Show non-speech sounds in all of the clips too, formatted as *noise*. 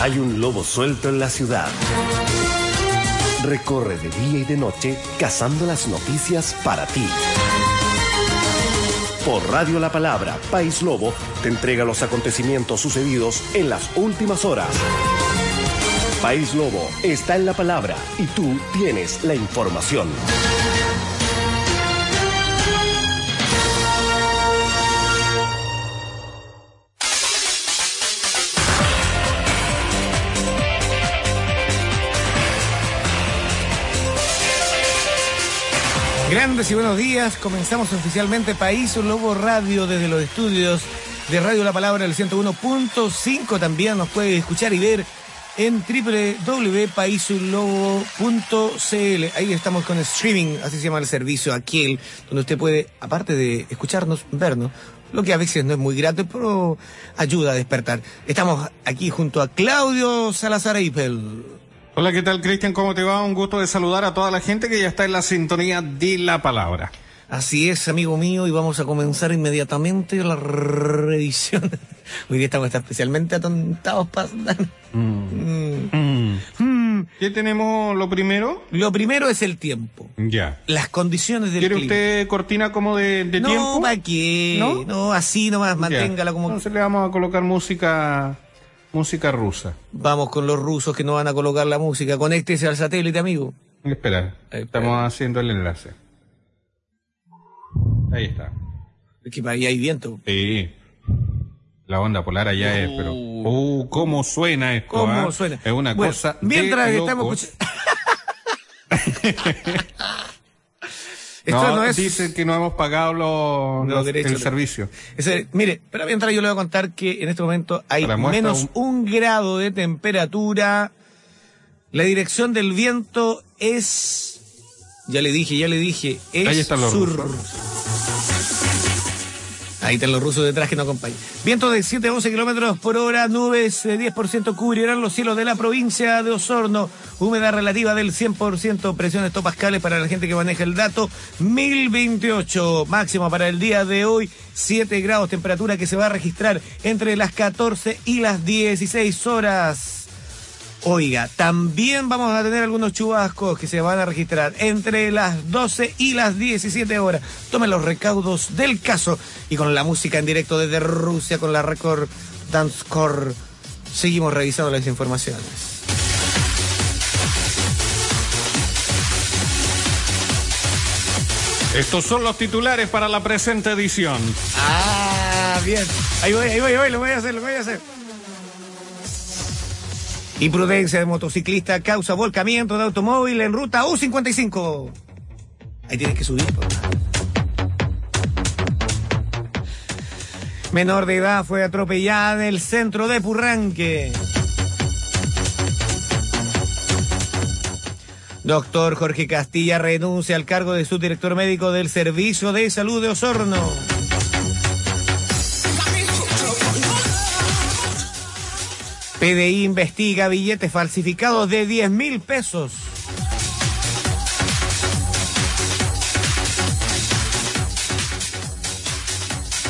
Hay un lobo suelto en la ciudad. Recorre de día y de noche cazando las noticias para ti. Por Radio La Palabra, País Lobo te entrega los acontecimientos sucedidos en las últimas horas. País Lobo está en la palabra y tú tienes la información. Grandes y buenos días. Comenzamos oficialmente País Lobo Radio desde los estudios de Radio La Palabra del 101.5. También nos puede escuchar y ver en www.paisulobo.cl. Ahí estamos con streaming, así se llama el servicio Aquel, donde usted puede, aparte de escucharnos, vernos, lo que a veces no es muy grato, pero ayuda a despertar. Estamos aquí junto a Claudio Salazar Eipel. Hola, ¿qué tal, Cristian? ¿Cómo te va? Un gusto de saludar a toda la gente que ya está en la sintonía de la palabra. Así es, amigo mío, y vamos a comenzar inmediatamente la revisión. *laughs* Hoy día estamos especialmente atontados para... Mm. Mm. ¿Qué tenemos lo primero? Lo primero es el tiempo. Ya. Las condiciones del ¿Quiere clima. usted cortina como de, de no, tiempo? ¿para qué? ¿No? ¿No? así nomás, manténgala Ya. como... Entonces le vamos a colocar música, música rusa. Vamos con los rusos que no van a colocar la música. Conéctese al satélite, amigo. Espera, Espera. estamos haciendo el enlace. Ahí está. Es que ahí hay viento. Sí. La onda polar allá es, pero... ¡Uh, cómo suena esto! ¿Cómo ah? suena? Es una Bueno, cosa Mientras de estamos locos. *laughs* escuchando... Esto no, no es... dicen que no hemos pagado los, Los los- derechos el servicio. Mire, pero mientras yo le voy a contar que en este momento hay menos un- un... grado de temperatura. La dirección del viento es. Ya le dije, ya le dije. Es Ahí están los sur. rusos. Ahí están los rusos detrás que nos acompañan. Viento de 7 a 11 kilómetros por hora, nubes de 10% cubrirán los cielos de la provincia de Osorno. Humedad relativa del 100%, presión hectopascales para la gente que maneja el dato. 1028 máximo para el día de hoy, 7 grados, temperatura que se va a registrar entre las 14 y las 16 horas. Oiga, también vamos a tener algunos chubascos que se van a registrar entre las 12 y las 17 horas. Tomen los recaudos del caso y con la música en directo desde Rusia con la Record Dance Core seguimos revisando las informaciones. Estos son los titulares para la presente edición. Ah, bien. Ahí voy, ahí voy, ahí voy, lo voy a hacer, lo voy a hacer. Imprudencia de motociclista causa volcamiento de automóvil en ruta U55. Ahí tienes que subir. Menor de edad fue atropellada en el centro de Purranque. Doctor Jorge Castilla renuncia al cargo de subdirector médico del Servicio de Salud de Osorno. PDI investiga billetes falsificados de 10 mil pesos.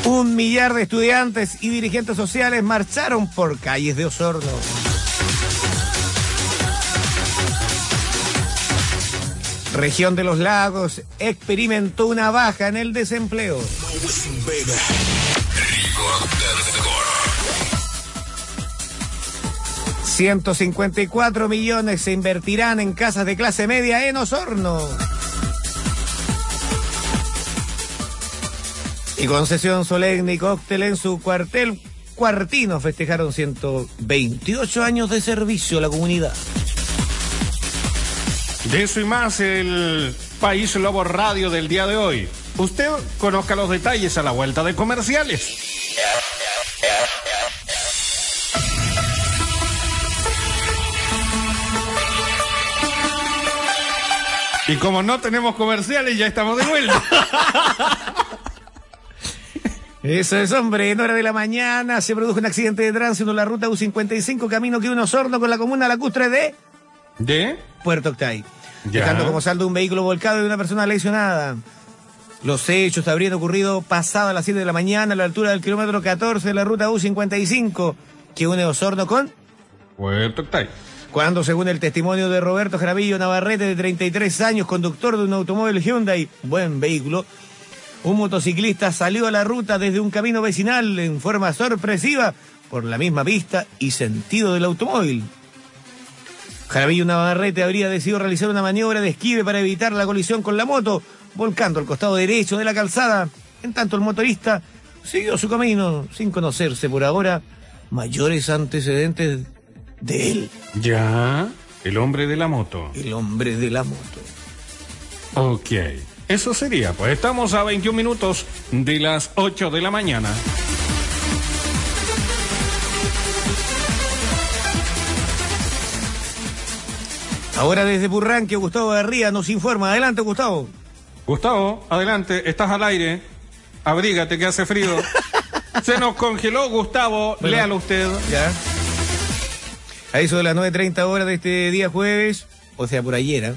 Un millar de estudiantes y dirigentes sociales marcharon por calles de Osorno. Región de los Lagos experimentó una baja en el desempleo. 154 millones se invertirán en casas de clase media en Osorno. Y concesión solemne y cóctel en su cuartel cuartino festejaron 128 años de servicio a la comunidad. De eso y más el País Lobo Radio del día de hoy. Usted conozca los detalles a la vuelta de comerciales. Y como no tenemos comerciales, ya estamos de vuelta. Eso es, hombre, en hora de la mañana se produjo un accidente de tránsito en la ruta U55, camino que uno sordo con la comuna lacustre de ¿De? Puerto Octay. Ya. Dejando como saldo un vehículo volcado y una persona lesionada. Los hechos habrían ocurrido pasado a las 7 de la mañana a la altura del kilómetro 14 de la ruta U55, que une Osorno con Puerto Octay. Cuando, según el testimonio de Roberto Jaramillo Navarrete, de 33 años, conductor de un automóvil Hyundai, buen vehículo, un motociclista salió a la ruta desde un camino vecinal en forma sorpresiva por la misma pista y sentido del automóvil. Jaramillo Navarrete habría decidido realizar una maniobra de esquive para evitar la colisión con la moto, volcando al costado derecho de la calzada. En tanto, el motorista siguió su camino sin conocerse por ahora mayores antecedentes de él. Ya, el hombre de la moto. El hombre de la moto. Ok, eso sería, pues estamos a 21 minutos de las 8 de la mañana. Ahora desde Burranque, Gustavo Garría nos informa. Adelante, Gustavo. Gustavo, adelante, estás al aire. Abrígate que hace frío. *laughs* Se nos congeló, Gustavo. Bueno. Léalo usted. Ya. A eso de las 9.30 horas de este día jueves, o sea, por ayer, ¿ah?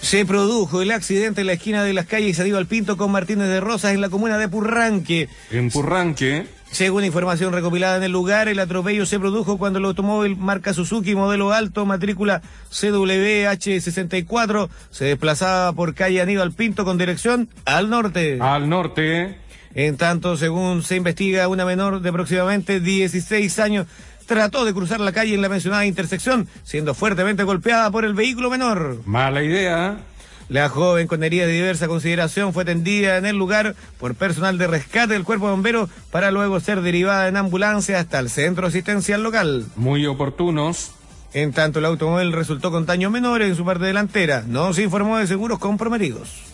se produjo el accidente en la esquina de las calles Aníbal Pinto con Martínez de Rosas en la comuna de Purranque. En Purranque. Según información recopilada en el lugar, el atropello se produjo cuando el automóvil marca Suzuki modelo alto, matrícula CWH64, se desplazaba por calle Aníbal Pinto con dirección al norte. Al norte. En tanto, según se investiga, una menor de aproximadamente 16 años trató de cruzar la calle en la mencionada intersección, siendo fuertemente golpeada por el vehículo menor. Mala idea. La joven con heridas de diversa consideración fue atendida en el lugar por personal de rescate del cuerpo de bomberos para luego ser derivada en ambulancia hasta el centro asistencial local. Muy oportunos. En tanto, el automóvil resultó con daños menores en su parte delantera. No se informó de seguros comprometidos.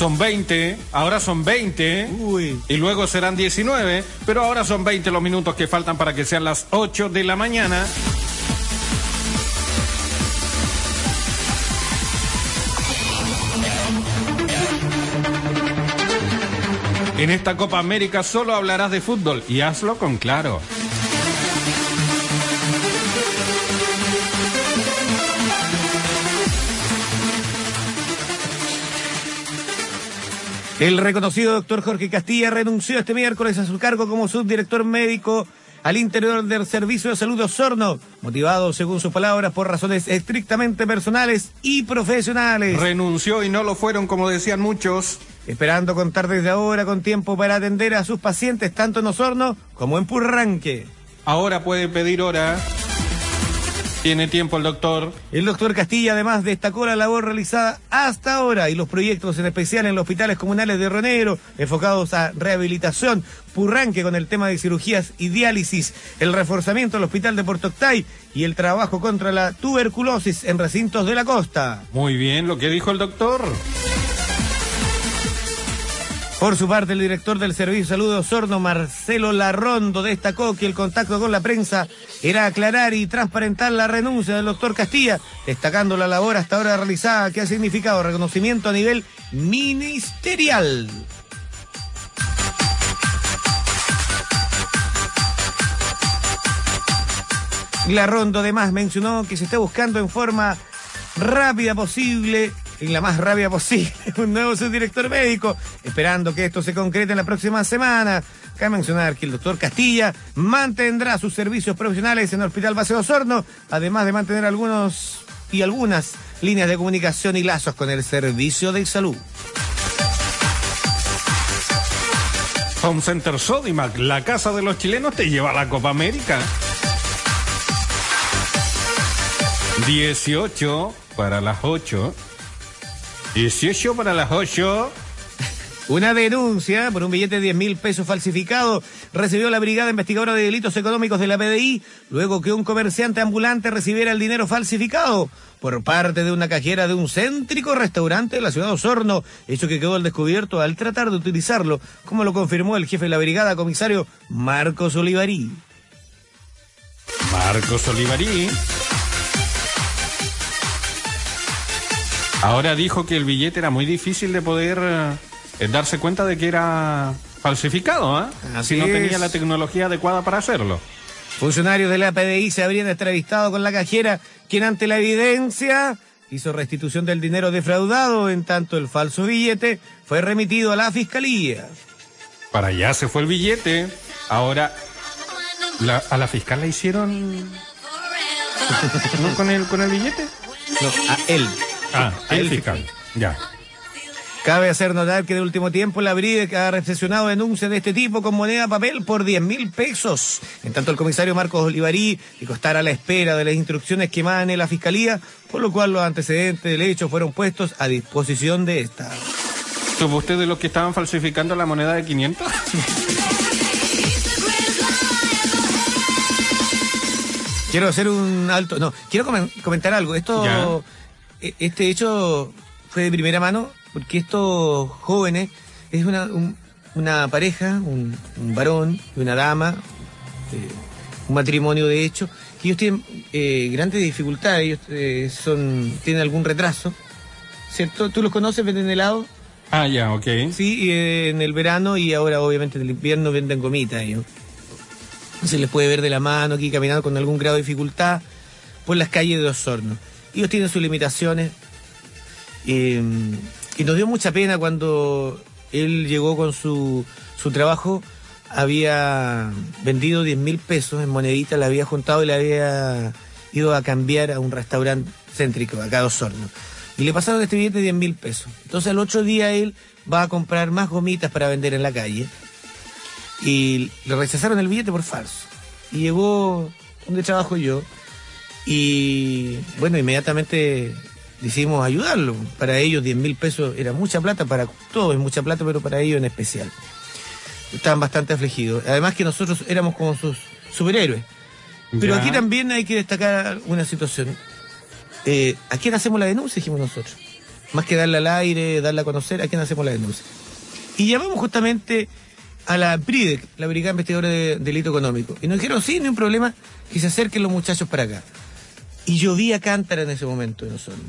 Son 20, ahora son 20. Uy. Y luego serán 19, pero ahora son 20 los minutos que faltan para que sean las 8 de la mañana. En esta Copa América solo hablarás de fútbol y hazlo con claro. El reconocido doctor Jorge Castilla renunció este miércoles a su cargo como subdirector médico al interior del Servicio de Salud de Osorno, motivado, según sus palabras, por razones estrictamente personales y profesionales. Renunció y no lo fueron como decían muchos. Esperando contar desde ahora con tiempo para atender a sus pacientes tanto en Osorno como en Purranque. Ahora puede pedir hora. Tiene tiempo el doctor. El doctor Castilla además destacó la labor realizada hasta ahora y los proyectos en especial en los hospitales comunales de Ronero, enfocados a rehabilitación, Purranque con el tema de cirugías y diálisis, el reforzamiento del hospital de Puerto Octay y el trabajo contra la tuberculosis en recintos de la costa. Muy bien lo que dijo el doctor. Por su parte, el director del Servicio de Salud Osorno, Marcelo Larrondo, destacó que el contacto con la prensa era aclarar y transparentar la renuncia del doctor Castilla, destacando la labor hasta ahora realizada que ha significado reconocimiento a nivel ministerial. Larrondo además mencionó que se está buscando en forma rápida posible en la más rápida posible, *laughs* un nuevo subdirector médico, esperando que esto se concrete en la próxima semana. Cabe mencionar que el doctor Castilla mantendrá sus servicios profesionales en el Hospital Base Osorno, además de mantener algunos y algunas líneas de comunicación y lazos con el servicio de salud. Home Center Sodimac, la casa de los chilenos, te lleva a la Copa América. 18 para las 8. 18 para las 8. Una denuncia por un billete de 10 mil pesos falsificado recibió la Brigada Investigadora de Delitos Económicos de la PDI luego que un comerciante ambulante recibiera el dinero falsificado por parte de una cajera de un céntrico restaurante de la ciudad de Osorno, hecho que quedó al descubierto al tratar de utilizarlo, como lo confirmó el jefe de la brigada, comisario Marcos Olivarí. Marcos Olivarí. Ahora dijo que el billete era muy difícil de poder eh, darse cuenta de que era falsificado, ¿ah? Así si no es. tenía la tecnología adecuada para hacerlo. Funcionarios de la PDI se habrían entrevistado con la cajera, quien ante la evidencia hizo restitución del dinero defraudado, en tanto el falso billete fue remitido a la fiscalía. Para allá se fue el billete. Ahora La- ¿A la fiscal la hicieron *laughs* ¿No con el, con el billete? No, a él. Ah, el fiscal. Ya. Cabe hacer notar que de último tiempo la BRIDEC ha recepcionado denuncias de este tipo con moneda papel por 10 mil pesos. En tanto, el comisario Marcos Olivarí dijo estar a la espera de las instrucciones que emane la fiscalía, por lo cual los antecedentes del hecho fueron puestos a disposición de esta. ¿Supo usted de los que estaban falsificando la moneda de 500? Quiero hacer un alto. No, quiero comen- comentar algo. Esto, este hecho fue de primera mano porque estos jóvenes es una, un- una pareja, un, un varón y una dama, eh, un matrimonio de hecho, que ellos tienen eh, grandes dificultades, ellos eh, son tienen algún retraso, ¿cierto? ¿Tú los conoces? ¿Venden helado? Ah, ya, ok. Sí, y, eh, en el verano y ahora obviamente en el invierno venden gomitas ellos. Se les puede ver de la mano aquí caminando con algún grado de dificultad por las calles de Osorno. Ellos tienen sus limitaciones eh, y nos dio mucha pena cuando él llegó con su, su trabajo, había vendido 10 mil pesos en moneditas, la había juntado y la había ido a cambiar a un restaurante céntrico acá de Osorno. Y le pasaron este billete de 10 mil pesos. Entonces al otro día él va a comprar más gomitas para vender en la calle y le rechazaron el billete por falso. Y llegó donde trabajo yo y bueno, inmediatamente decidimos ayudarlo. Para ellos 10 mil pesos era mucha plata, para todos es mucha plata, pero para ellos en especial. Estaban bastante afligidos. Además que nosotros éramos como sus superhéroes. Pero Ya. aquí también hay que destacar una situación. Eh, ¿A quién hacemos la denuncia? Dijimos nosotros. Más que darla al aire, darla a conocer, ¿a quién hacemos la denuncia? Y llamamos justamente a la BRIDEC, la Brigada Investigadora de Delito Económico. Y nos dijeron, sí, no hay un problema, que se acerquen los muchachos para acá. Y llovía cántara en ese momento en Osorno.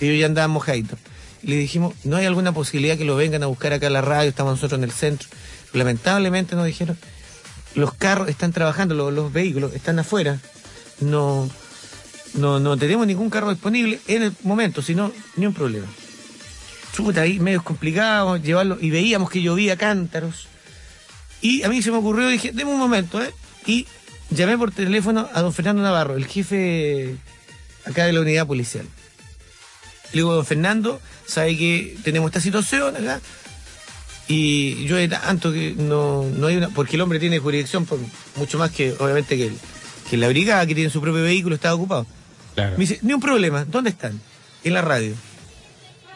Ellos ya andaban mojaditos. Y le dijimos, ¿no hay alguna posibilidad que lo vengan a buscar acá a la radio? Estamos nosotros en el centro. Lamentablemente nos dijeron, los carros están trabajando, los, los vehículos están afuera. No, no, no tenemos ningún carro disponible en el momento, si no, ni un problema. Chuta, ahí medios complicados, llevarlo, y veíamos que llovía cántaros. Y a mí se me ocurrió, dije, deme un momento, ¿eh? Y llamé por teléfono a don Fernando Navarro, el jefe acá de la unidad policial. Le digo, don Fernando, sabe que tenemos esta situación acá. Y yo de tanto que no, no hay una. Porque el hombre tiene jurisdicción por mucho más que, obviamente, que, el- que la brigada, que tiene su propio vehículo, está ocupado. Claro. Me dice, ni un problema, ¿dónde están? En la radio.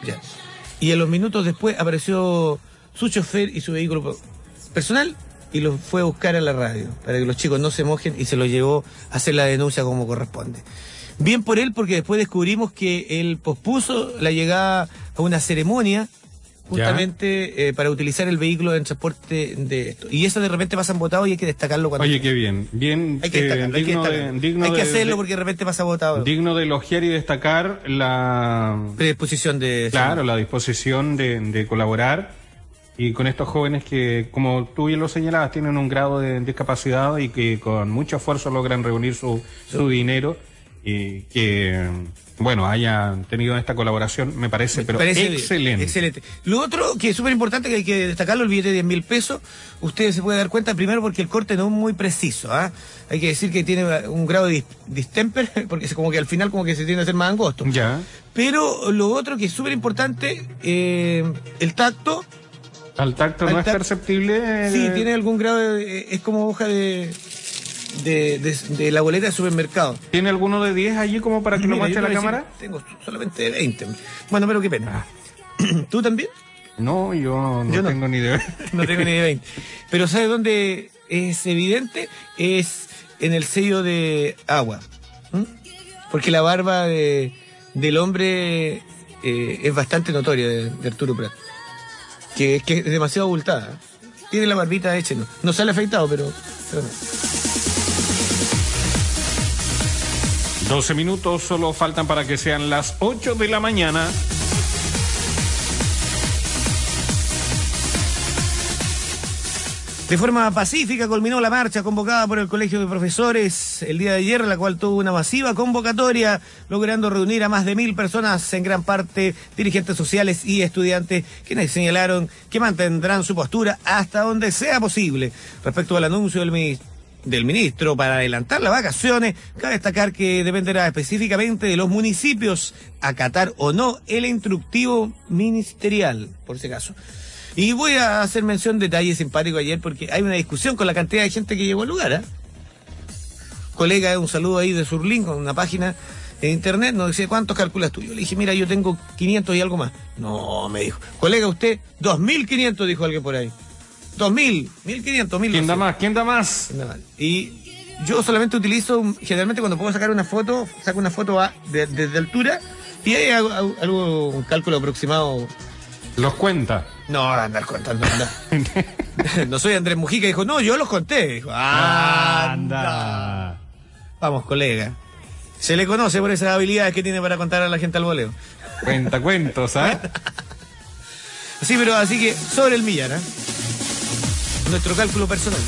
Ya. Y a los minutos después apareció su chofer y su vehículo personal y los fue a buscar a la radio para que los chicos no se mojen y se los llevó a hacer la denuncia como corresponde. Bien por él porque después descubrimos que él pospuso la llegada a una ceremonia justamente eh, para utilizar el vehículo en transporte de esto. Y eso de repente pasan votado y hay que destacarlo cuando... Oye, qué bien. Bien, hay que eh, destacarlo, hay que, digno, destacarlo. de, digno Hay que de- hacerlo de- porque de repente pasa votado. digno de elogiar y destacar la, Predisposición de... claro, la disposición de, de colaborar y con estos jóvenes que, como tú bien lo señalabas, tienen un grado de discapacidad y que con mucho esfuerzo logran reunir su, su dinero y que, bueno, hayan tenido esta colaboración, me parece, pero Parece excelente. Excelente. Lo otro que es súper importante, que hay que destacarlo, el billete de 10 mil pesos, usted se puede dar cuenta primero porque el corte no es muy preciso. ¿ah? Hay que decir que tiene un grado de dis- distemper, *laughs* porque es como que al final como que se tiende a hacer más angosto. Ya. Pero lo otro que es súper importante, eh, el tacto, Al tacto Al no es perceptible. sí, eh, tiene algún grado, de- es como hoja de, de, de- de la boleta de supermercado. ¿Tiene alguno de 10 allí como para que lo Mira, muestre yo la cámara? Tengo solamente 20. Bueno, pero qué pena. *clears throat* ¿Tú también? No, yo no Yo no. tengo ni idea. *laughs* No tengo ni de 20. Pero ¿sabe dónde es evidente? Es en el sello de agua. Porque la barba de- del hombre eh, es bastante notoria de, de Arturo Prat. Que, que es demasiado abultada. Tiene la barbita hecha, no, no sale afeitado, pero... pero no. 12 minutos solo faltan para que sean las 8 de la mañana. De forma pacífica culminó la marcha convocada por el Colegio de Profesores el día de ayer, la cual tuvo una masiva convocatoria, logrando reunir a más de mil personas, en gran parte dirigentes sociales y estudiantes, quienes señalaron que mantendrán su postura hasta donde sea posible respecto al anuncio del, mi- del ministro para adelantar las vacaciones, cabe destacar que dependerá específicamente de los municipios acatar o no el instructivo ministerial, por si acaso. Y voy a hacer mención de detalle simpático ayer porque hay una discusión con la cantidad de gente que llegó al lugar. ¿eh? Colega, un saludo ahí de Surlink, con una página en internet, nos decía, ¿cuántos calculas tú? Yo le dije, mira, yo tengo 500 y algo más. No, me dijo. Colega, usted, 2.500, dijo alguien por ahí. 2.000, 1.500, 1.000. ¿Quién da más? ¿Quién da más? Y yo solamente utilizo, generalmente cuando puedo sacar una foto, saco una foto desde altura y ahí hago, algo, un cálculo aproximado. ¿Los cuenta? No, andar contando, anda. *laughs* no soy Andrés Mujica, dijo, no, yo los conté. Dijo, anda. Vamos, colega. Se le conoce por esas habilidades que tiene para contar a la gente al voleo. Cuenta cuentos, ¿ah? sí, pero así que sobre el millar, ¿eh? Nuestro cálculo personal.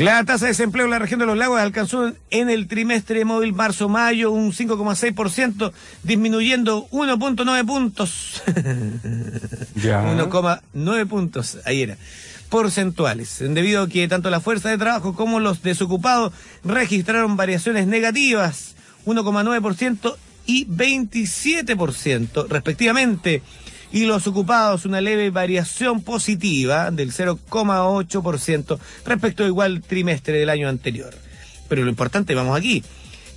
La tasa de desempleo en la región de los lagos alcanzó en el trimestre móvil marzo-mayo un 5,6%, disminuyendo 1.9 puntos. *laughs* Ya. 1,9 puntos, ahí era porcentuales, debido a que tanto la fuerza de trabajo como los desocupados registraron variaciones negativas, 1,9% y 27% respectivamente, y los ocupados una leve variación positiva del 0,8% respecto al igual trimestre del año anterior. Pero lo importante, vamos aquí,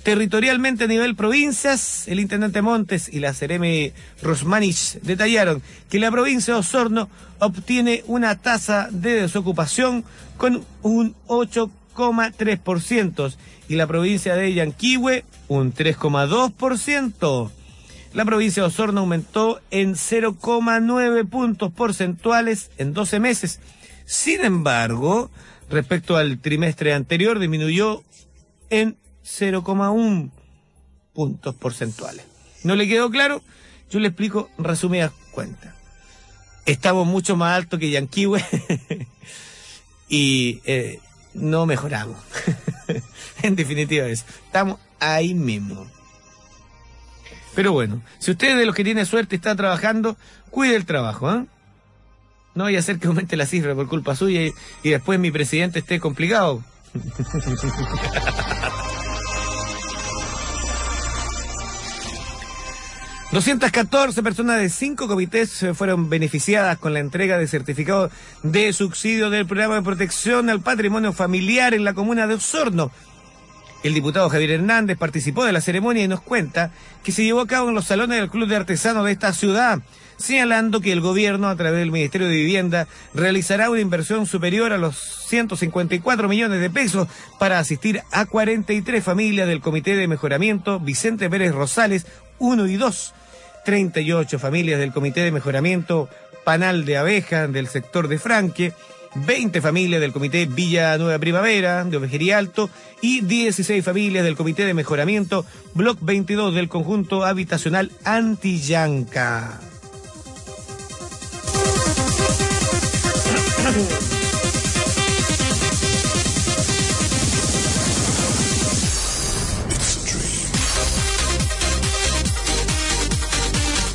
Territorialmente a nivel provincias, el intendente Montes y la Cereme Rosmanich detallaron que la provincia de Osorno obtiene una tasa de desocupación con un 8,3% y la provincia de Yanquihue un 3,2%. La provincia de Osorno aumentó en 0,9 puntos porcentuales en 12 meses. Sin embargo, respecto al trimestre anterior, disminuyó en 0,1 puntos porcentuales. ¿No le quedó claro? Yo le explico resumidas cuentas. Estamos mucho más alto que Yanquiwe *laughs* y eh, no mejoramos. *laughs* en definitiva es, estamos ahí mismo. Pero bueno, si usted de los que tiene suerte está trabajando, cuide el trabajo, ¿eh? No vaya a hacer que aumente la cifra por culpa suya y, después mi presidente esté complicado. *laughs* 214 personas de cinco comités fueron beneficiadas con la entrega de certificado de subsidio del programa de protección al patrimonio familiar en la comuna de Osorno. El diputado Javier Hernández participó de la ceremonia y nos cuenta que se llevó a cabo en los salones del Club de Artesanos de esta ciudad, señalando que el gobierno, a través del Ministerio de Vivienda, realizará una inversión superior a los 154 millones de pesos para asistir a 43 familias del Comité de Mejoramiento Vicente Pérez Rosales 1 y 2 38 familias del Comité de Mejoramiento Panal de Abeja del sector de Franque, 20 familias del Comité Villa Nueva Primavera de Ovejería Alto y 16 familias del Comité de Mejoramiento Bloc 22 del conjunto habitacional Antillanca.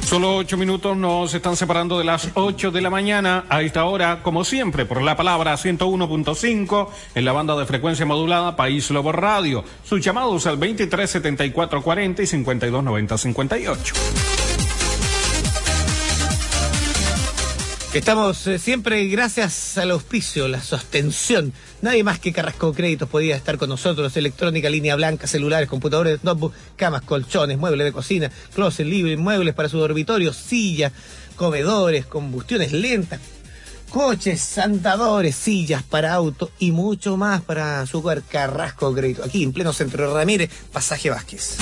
Solo ocho minutos nos están separando de las ocho de la mañana. A esta hora, como siempre, por la palabra 101.5 en la banda de frecuencia modulada País Lobo Radio. Sus llamados al 23 74 40 y 52 Estamos eh, siempre gracias al auspicio, la sostención. Nadie más que Carrasco Créditos podía estar con nosotros. Electrónica, línea blanca, celulares, computadores, notebook, camas, colchones, muebles de cocina, closet libre, muebles para su dormitorio, silla, comedores, combustiones lentas, coches, andadores, sillas para auto y mucho más para su hogar Carrasco Crédito. Aquí en pleno centro de Ramírez, Pasaje Vázquez.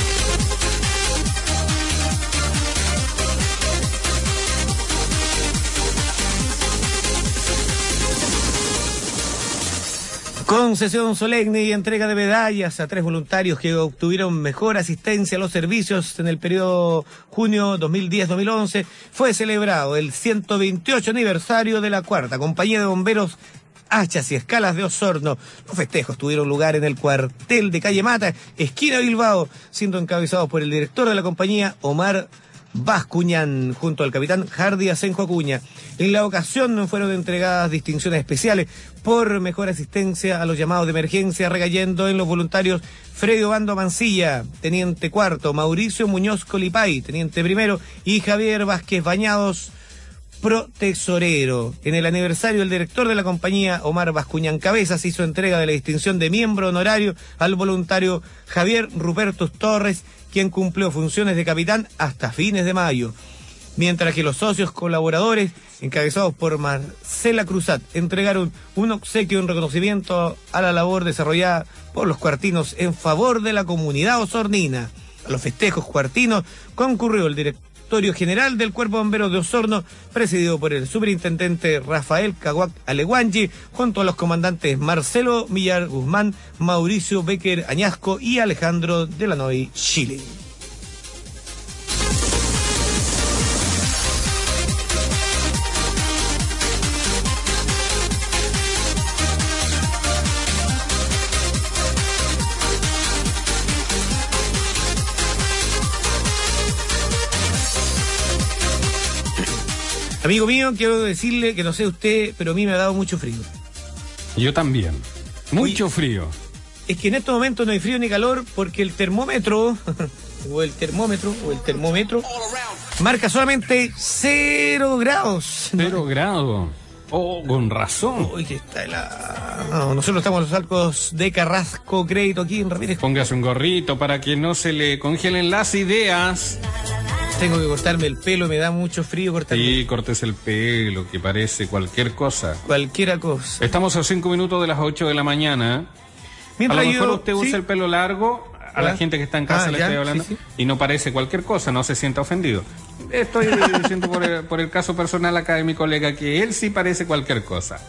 Concesión solemne y entrega de medallas a tres voluntarios que obtuvieron mejor asistencia a los servicios en el periodo junio 2010-2011 fue celebrado el 128 aniversario de la cuarta compañía de bomberos hachas y escalas de Osorno. Los festejos tuvieron lugar en el cuartel de calle Mata, esquina Bilbao, siendo encabezados por el director de la compañía, Omar Bascuñán, junto al capitán Hardy Asenjo Acuña. En la ocasión fueron entregadas distinciones especiales por mejor asistencia a los llamados de emergencia, recayendo en los voluntarios Freddy Obando Mancilla, teniente cuarto, Mauricio Muñoz Colipay, teniente primero, y Javier Vázquez Bañados, pro tesorero. En el aniversario, el director de la compañía, Omar Bascuñán Cabezas, hizo entrega de la distinción de miembro honorario al voluntario Javier Rupertus Torres, quien cumplió funciones de capitán hasta fines de mayo. Mientras que los socios colaboradores, encabezados por Marcela Cruzat, entregaron un obsequio en reconocimiento a la labor desarrollada por los cuartinos en favor de la comunidad osornina. A los festejos cuartinos concurrió el general del Cuerpo Bombero de Osorno, presidido por el superintendente Rafael Caguac junto a los comandantes Marcelo Millar Guzmán, Mauricio Becker Añasco y Alejandro Delanoy Chile. Amigo mío, quiero decirle que no sé usted, pero a mí me ha dado mucho frío. Yo también. Mucho frío. Es que en estos momentos no hay frío ni calor porque el termómetro, *laughs* o el termómetro, o el termómetro, marca solamente cero grados. Cero grados. Oh, con razón. Uy, que está helado. nosotros estamos en los arcos de Carrasco Crédito aquí en Ramírez. Póngase un gorrito para que no se le congelen las ideas. Tengo que cortarme el pelo, me da mucho frío cortarme. Sí, cortes el pelo, que parece cualquier cosa. Cualquiera cosa. Estamos a cinco minutos de las 8 de la mañana. Mientras a lo mejor usted usa el pelo largo, a la gente que está en casa ah, le estoy hablando, y no parece cualquier cosa, no se sienta ofendido. Estoy diciendo por el, por el, caso personal acá de mi colega que él sí parece cualquier cosa.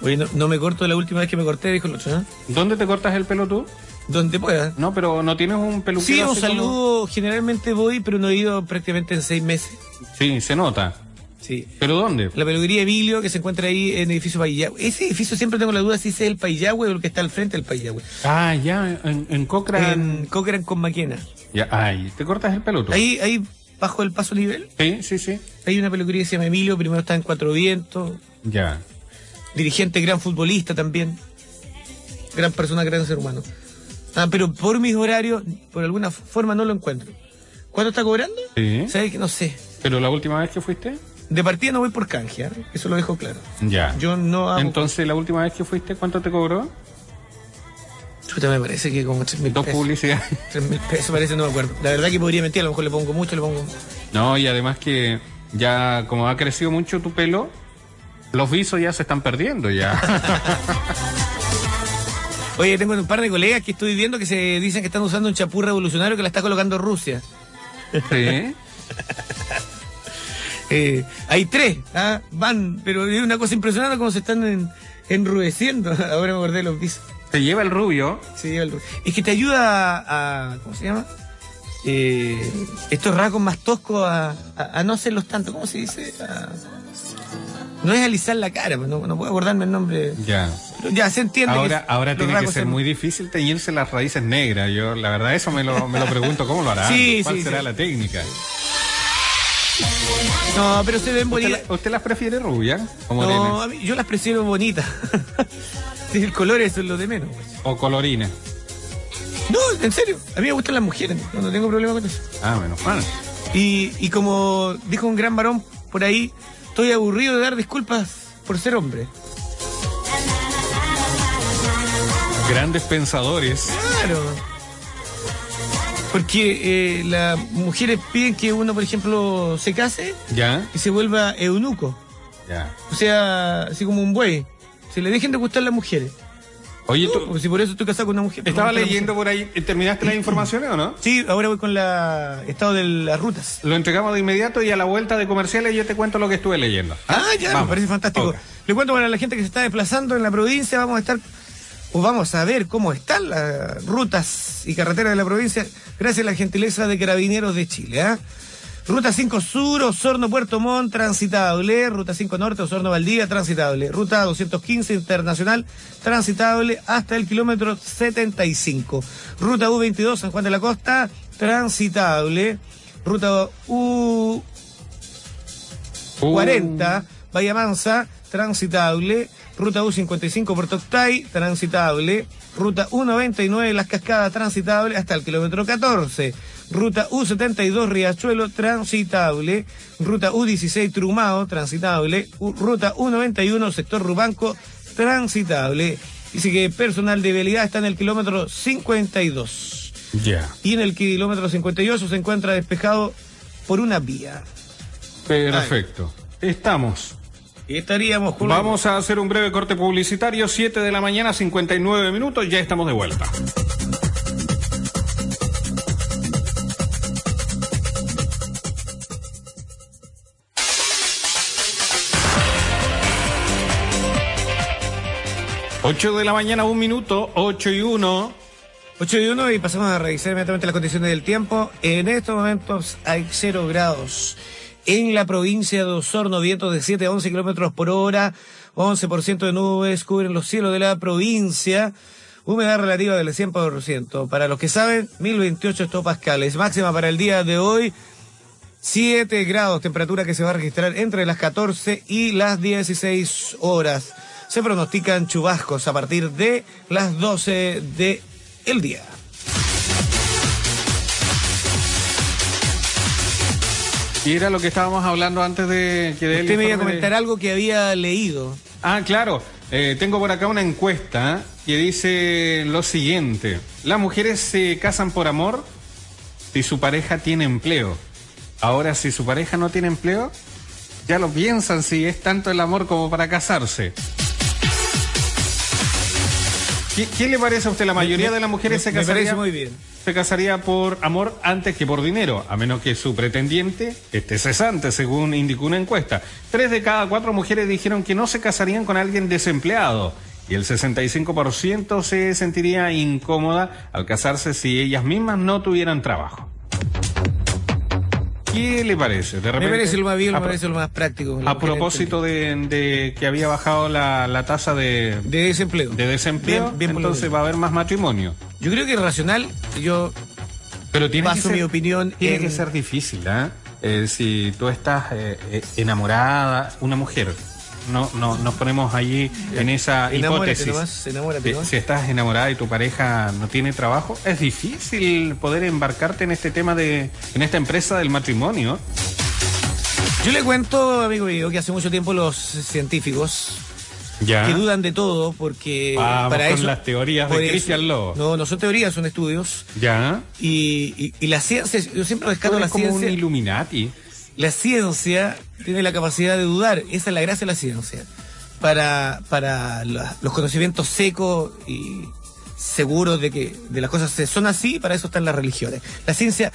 Oye, no, me corto la última vez que me corté, dijo el otro, ¿eh? ¿Dónde te cortas el pelo tú? Donde pueda. No, pero no tienes un peluquero. Sí, un saludo. Generalmente voy, pero no he ido prácticamente en seis meses. Sí, se nota. Sí. ¿Pero dónde? La peluquería Emilio, que se encuentra ahí en el edificio Payagüe. Ese edificio siempre tengo la duda si ese es el Payagüe o el que está al frente del Payagüe. Ah, ya, en, en Cochrane. En Cochrane con Maquena. Ya, ay, ¿te cortas el pelo tú? Ahí, ahí, bajo el paso nivel. Sí, sí, sí. Hay una peluquería que se llama Emilio, primero está en Cuatro Vientos. Ya. Dirigente, gran futbolista también. Gran persona, gran ser humano. Ah, pero por mis horarios, por alguna forma no lo encuentro. ¿Cuánto está cobrando? Sí. ¿Sabes que no sé? ¿Pero la última vez que fuiste? De partida no voy por canje, ¿eh? eso lo dejo claro. Ya. Yo no hago... Entonces, la última vez que fuiste, ¿cuánto te cobró? Chuta, me parece que como 3 mil pesos. Dos publicidades. *laughs* 3 mil pesos parece, no me acuerdo. La verdad que podría mentir, a lo mejor le pongo mucho, le pongo... No, y además que ya como ha crecido mucho tu pelo, los visos ya se están perdiendo ya. *laughs* Oye, tengo un par de colegas que estoy viendo que se dicen que están usando un chapú revolucionario que la está colocando Rusia. Sí. *laughs* eh, hay tres, ¿ah? van, pero es una cosa impresionante cómo se están enrudeciendo. *laughs* Ahora me acordé de los visos. ¿Te lleva el rubio? Se lleva el rubio. Es que te ayuda a. ¿Cómo se llama? Eh, estos rasgos más toscos a, a, no hacerlos tanto. ¿Cómo se dice? no es alisar la cara, pues, no, no puedo acordarme el nombre. Ya. Ya se entiende. Ahora, ahora tiene que ser muy difícil teñirse las raíces negras. Yo, la verdad, eso me lo, me lo pregunto, ¿cómo lo hará? ¿Cuál será la técnica? No, pero se ven bonitas. ¿Usted, las prefiere rubias? no, yo las prefiero bonitas. *laughs* el color es lo de menos. Pues. ¿O colorina? No, en serio. A mí me gustan las mujeres. No, tengo problema con eso. Ah, menos mal. Y, y como dijo un gran varón por ahí, estoy aburrido de dar disculpas por ser hombre. Grandes pensadores. Claro. Porque eh, las mujeres piden que uno, por ejemplo, se case ¿Ya? y se vuelva eunuco. Ya. O sea, así como un buey. Se le dejen de gustar las mujeres. Oye, tú, si por eso estoy casado con una mujer. Estaba leyendo por ahí. ¿Terminaste las informaciones o no? Sí, ahora voy con la estado de las rutas. Lo entregamos de inmediato y a la vuelta de comerciales yo te cuento lo que estuve leyendo. Ah, ya, me parece fantástico. Le cuento para la gente que se está desplazando en la provincia, vamos a estar pues vamos a ver cómo están las rutas y carreteras de la provincia gracias a la gentileza de Carabineros de Chile. ¿eh? Ruta 5 Sur, Osorno, Puerto Montt, transitable. Ruta 5 Norte, Osorno, Valdía, transitable. Ruta 215 Internacional, transitable hasta el kilómetro 75. Ruta U22, San Juan de la Costa, transitable. ruta U40, Uh, Bahía Mansa, transitable, ruta U55 Puerto Octay, transitable, ruta U99 Las Cascadas, transitable hasta el kilómetro 14. Ruta U72 Riachuelo, transitable. Ruta U16 Trumao, transitable. U- ruta U91 Sector Rubanco, transitable. Dice que personal de vialidad está en el kilómetro 52. Ya. Y en el kilómetro 58 se encuentra despejado por una vía. Perfecto. Estamos. Y estaríamos con Vamos a hacer un breve corte publicitario, 7 de la mañana, 59 minutos, ya estamos de vuelta. Ocho de la mañana, un minuto, ocho y uno. 8 y 1 y pasamos a revisar inmediatamente las condiciones del tiempo. En estos momentos hay 0 grados. En la provincia de Osorno, vientos de 7 a 11 kilómetros por hora, 11% de nubes cubren los cielos de la provincia, humedad relativa del 100%. Para los que saben, 1028 hectopascales. Máxima para el día de hoy, 7 grados, temperatura que se va a registrar entre las 14 y las 16 horas. Se pronostican chubascos a partir de las 12 de el día. Y era lo que estábamos hablando antes de que Usted me iba a de- comentar algo que había leído. Ah, claro. Eh, tengo por acá una encuesta que dice lo siguiente. Las mujeres se casan por amor si su pareja tiene empleo. Ahora, si su pareja no tiene empleo, ya lo piensan si es tanto el amor como para casarse. ¿Qué, qué le parece a usted? La mayoría Me- de las mujeres me- se casaría, muy bien. se casaría por amor antes que por dinero, a menos que su pretendiente esté cesante, según indicó una encuesta. Tres de cada cuatro mujeres dijeron que no se casarían con alguien desempleado y el 65% se sentiría incómoda al casarse si ellas mismas no tuvieran trabajo. ¿Qué le parece? De Me parece lo más bien, me parece lo más práctico. a propósito de, de que había bajado la, la tasa de, de desempleo. de desempleo, Bien- bien entonces va a haber más matrimonio. Yo creo que es racional. Yo Pero tiene Paso mi opinión Tiene en- que ser difícil, ¿ah? Eh, si tú estás eh, eh, enamorada, una mujer, no, no nos ponemos allí en esa enamórate hipótesis. nomás, enamórate nomás. si estás enamorada y tu pareja no tiene trabajo, es difícil poder embarcarte en este tema de, en esta empresa del matrimonio. Yo le cuento, amigo mío, que hace mucho tiempo los científicos Ya. que dudan de todo porque Vamos para con eso las teorías de Cristian Lobo. No, no son teorías, son estudios. Ya. Y, y, y la ciencia, yo siempre rescato la como un ciencia. Illuminati. La ciencia tiene la capacidad de dudar, esa es la gracia de la ciencia. Para, para la- los conocimientos secos y seguros de que de las cosas son así, para eso están las religiones. La ciencia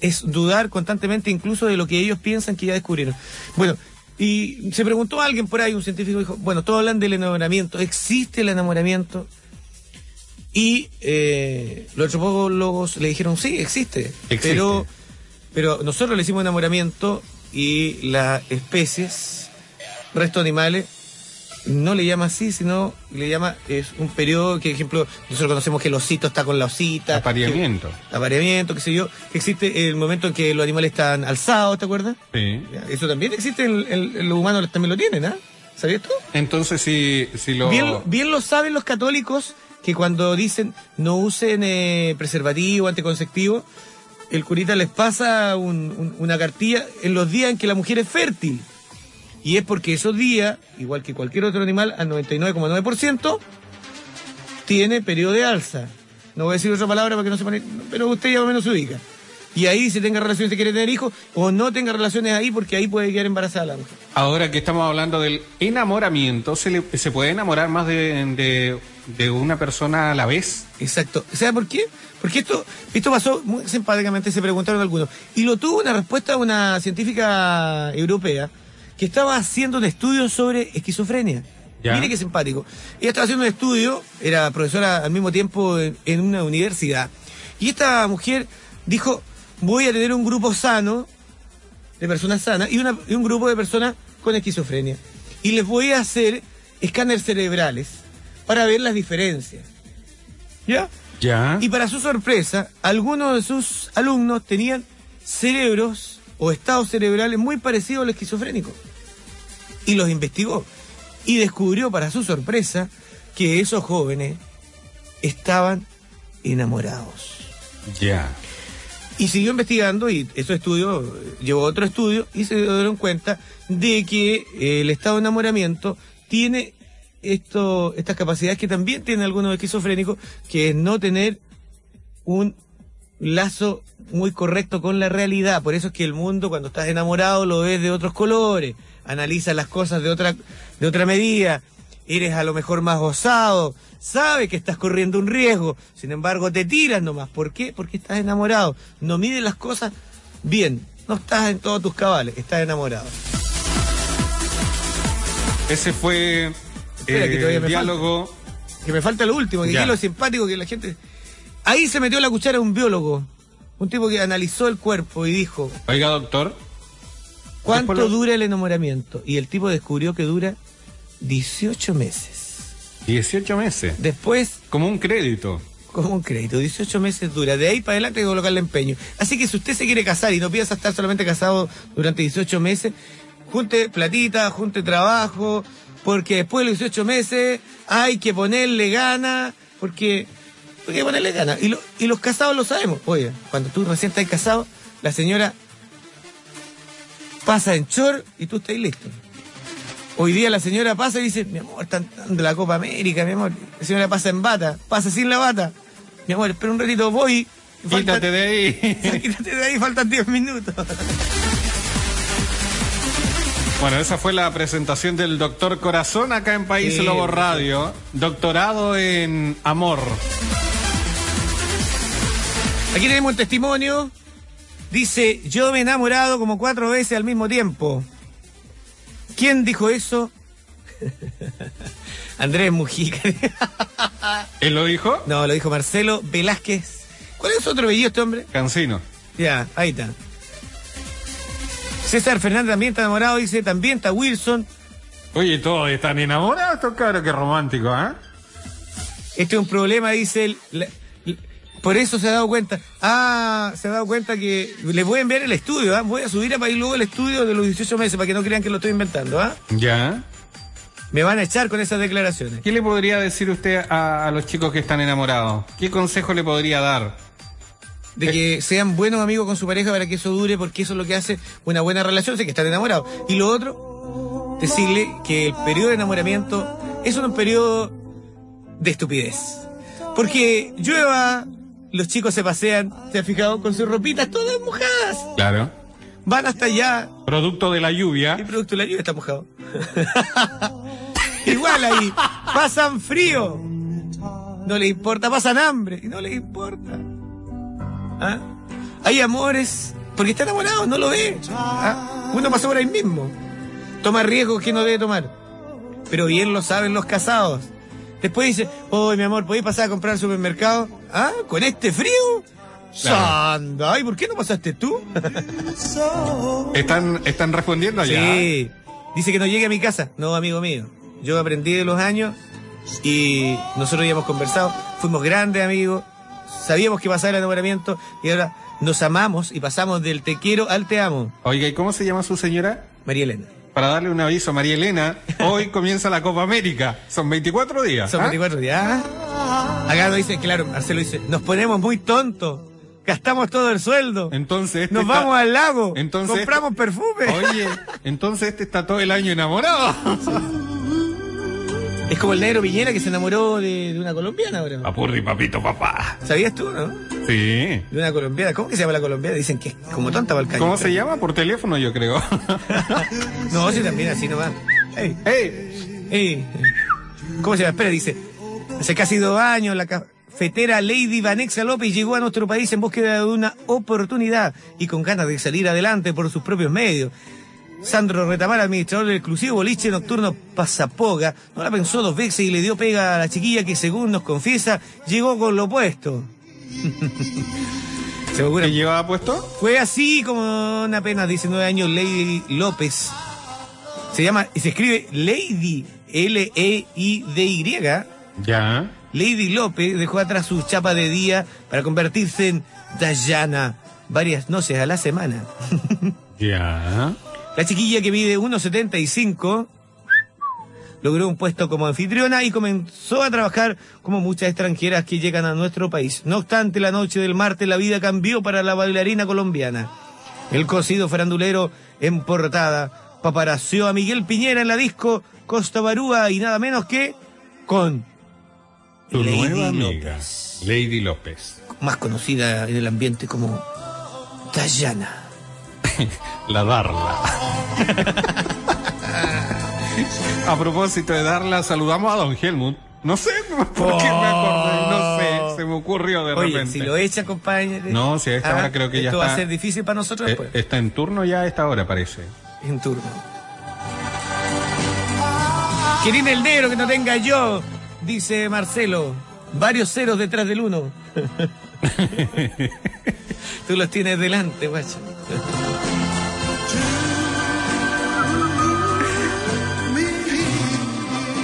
es dudar constantemente incluso de lo que ellos piensan que ya descubrieron. Bueno, y se preguntó a alguien por ahí, un científico dijo, bueno, todos hablan del enamoramiento, ¿existe el enamoramiento? Y eh, los antropólogos le dijeron, sí, existe. Existe. Pero, pero nosotros le hicimos enamoramiento y las especies, resto de animales, no le llama así, sino le llama, es un periodo que, por ejemplo, nosotros conocemos que el osito está con la osita. Apareamiento. que- apareamiento, qué sé yo. Existe el momento en que los animales están alzados, ¿te acuerdas? Sí. Eso también existe, en, los humanos también lo tienen, ¿ah? ¿Sabías tú? Entonces, si, si lo. Bien, bien lo saben los católicos que cuando dicen no usen eh, preservativo, anticonceptivo, el curita les pasa un- un- una cartilla en los días en que la mujer es fértil. Y es porque esos días, igual que cualquier otro animal, al 99,9%, tiene periodo de alza. No voy a decir otra palabra para que no se pone, pero usted ya más o menos se ubica. Y ahí si tenga relaciones si quiere tener hijos, o no tenga relaciones ahí porque ahí puede quedar embarazada la mujer. Ahora que estamos hablando del enamoramiento, ¿se, le- puede enamorar más de, de- de una persona a la vez? Exacto. ¿Sabe por qué? Porque esto, esto pasó muy simpáticamente, se preguntaron algunos. Y lo tuvo una respuesta una científica europea que estaba haciendo un estudio sobre esquizofrenia. Ya. Mire qué simpático. Ella estaba haciendo un estudio, era profesora al mismo tiempo en, en una universidad. Y esta mujer dijo, voy a tener un grupo sano, de personas sanas, y, una- y un grupo de personas con esquizofrenia. Y les voy a hacer escáneres cerebrales para ver las diferencias. ¿Ya? Ya. Y para su sorpresa, algunos de sus alumnos tenían cerebros o estados cerebrales muy parecidos al esquizofrénico. Y los investigó. Y descubrió, para su sorpresa, que esos jóvenes estaban enamorados. Ya. Y siguió investigando y esos estudios, llevó otro estudio y se dieron cuenta de que eh, el estado de enamoramiento tiene esto, estas capacidades que también tienen algunos esquizofrénicos, que es no tener un lazo muy correcto con la realidad. Por eso es que el mundo, cuando estás enamorado, lo ves de otros colores, analiza las cosas de otra, de otra medida, eres a lo mejor más osado, sabes que estás corriendo un riesgo, sin embargo te tiras nomás. ¿Por qué? Porque estás enamorado. No mides las cosas bien, no estás en todos tus cabales, estás enamorado. Ese fue Espera, eh, que todavía me el diálogo. Que me falta lo último, que es lo simpático que la gente... Ahí se metió la cuchara un biólogo, un tipo que analizó el cuerpo y dijo, Oiga, doctor. ¿cuánto lo- dura el enamoramiento? Y el tipo descubrió que dura 18 meses. 18 meses. Después Como un crédito. como un crédito, 18 meses dura. De ahí para adelante hay que colocarle empeño. Así que si usted se quiere casar y no piensa estar solamente casado durante 18 meses, junte platita, junte trabajo, porque después de los 18 meses hay que ponerle gana, porque hay que ponerle gana. Y, lo- y los casados lo sabemos. Oye, cuando tú recién estás casado, la señora pasa en chor y tú estás listo. Hoy día la señora pasa y dice, mi amor, están dando la Copa América, mi amor. La señora pasa en bata, pasa sin la bata. Mi amor, espera un ratito, voy. Quítate de ahí. *laughs* Quítate de ahí, faltan 10 minutos. Bueno, esa fue la presentación del doctor Corazón acá en País Sí, Lobo. Radio. Doctorado en amor. Aquí tenemos el testimonio. Dice, yo me he enamorado como cuatro veces al mismo tiempo. ¿Quién dijo eso? *laughs* Andrés Mujica. *laughs* ¿Él lo dijo? no, lo dijo Marcelo Velázquez. ¿Cuál es otro apellido este hombre? Cancino. Ya, ahí está. César Fernández también está enamorado, dice, también está Wilson. Oye, todos están enamorados, estos cabros, qué romántico, ¿ah? Este es un problema, dice él. La- la- por eso se ha dado cuenta. Ah, se ha dado cuenta que les voy a enviar el estudio, ¿ah? Voy a subir a país luego el estudio de los 18 meses para que no crean que lo estoy inventando, ¿ah? Ya. Me van a echar con esas declaraciones. ¿Qué le podría decir usted a, a los chicos que están enamorados? ¿Qué consejo le podría dar? De que sean buenos amigos con su pareja para que eso dure, porque eso es lo que hace una buena relación, sé que están enamorados. Y lo otro, decirle que el periodo de enamoramiento es un periodo de estupidez. Porque llueva, los chicos se pasean, ¿se ha fijado? Con sus ropitas todas mojadas. Claro. Van hasta allá, Producto de la lluvia. el producto de la lluvia está mojado. *laughs* Igual ahí, pasan frío. No les importa, pasan hambre y no les importa. ¿Ah? Hay amores, porque está enamorado, no lo ve. ¿Ah? Uno pasa por ahí mismo. Toma riesgos que no debe tomar. Pero bien lo saben los casados. Después dice, oh, mi amor, ¿podéis pasar a comprar al supermercado? ¿Ah? ¿Con este frío? Claro. Sanda, ¿y por qué no pasaste tú? *laughs* ¿Están, están respondiendo allá? Sí. Dice que no llegue a mi casa. No, amigo mío. Yo aprendí de los años y nosotros ya hemos conversado. Fuimos grandes amigos. Sabíamos que pasaba el enamoramiento y ahora nos amamos y pasamos del te quiero al te amo. Oiga, ¿y cómo se llama su señora? María Elena. Para darle un aviso a María Elena, hoy *laughs* comienza la Copa América. Son 24 días. Son ¿ah? 24 días. Acá nos dice, claro, Marcelo dice, nos ponemos muy tontos. Gastamos todo el sueldo. Entonces este Nos está- vamos al lago. Entonces compramos perfume. Oye, entonces este está todo el año enamorado. *laughs* Es como el negro Piñera que se enamoró de, de una colombiana ahora. Papurri, papito, papá. ¿Sabías tú, no? Sí. De una colombiana. ¿Cómo que se llama la colombiana? Dicen que es como el caño. ¿Cómo se llama? Por teléfono, yo creo. *laughs* No, sí, también así nomás. Ey, ¡Ey! ey. ¿Cómo se llama? Espera, dice. Hace casi dos años la cafetera Lady Vanexa López llegó a nuestro país en búsqueda de una oportunidad y con ganas de salir adelante por sus propios medios. Sandro Retamar, administrador del exclusivo boliche nocturno Pasapoga, no la pensó dos veces y le dio pega a la chiquilla que, según nos confiesa, llegó con lo opuesto. *laughs* Se ¿Qué llevaba puesto? fue así como en apenas 19 años Lady López. Se llama, y se escribe Lady, L-E-I-D-Y. Ya. Lady López dejó atrás su chapa de día para convertirse en Dayana varias noches a la semana. *laughs* Ya. La chiquilla que mide 1,75 logró un puesto como anfitriona y comenzó a trabajar como muchas extranjeras que llegan a nuestro país. No obstante, la noche del martes la vida cambió para la bailarina colombiana. El cocido farandulero en portada paparació a Miguel Piñera en la disco Costa Barúa y nada menos que con Tu Lady nueva amiga, López. Lady López. más conocida en el ambiente como Dayana. *laughs* La Darla. A propósito de Darla, saludamos a Don Helmut. No sé por qué me acordé, no sé, se me ocurrió de Oye, repente. si lo echa, compañero. No, si a esta hora creo que ya esto va a está- ser difícil para nosotros Eh, después. está en turno ya a esta hora, parece. En turno. Querín el negro que no tenga yo, dice Marcelo. Varios ceros detrás del uno. *laughs* Tú los tienes delante, guacho. *laughs*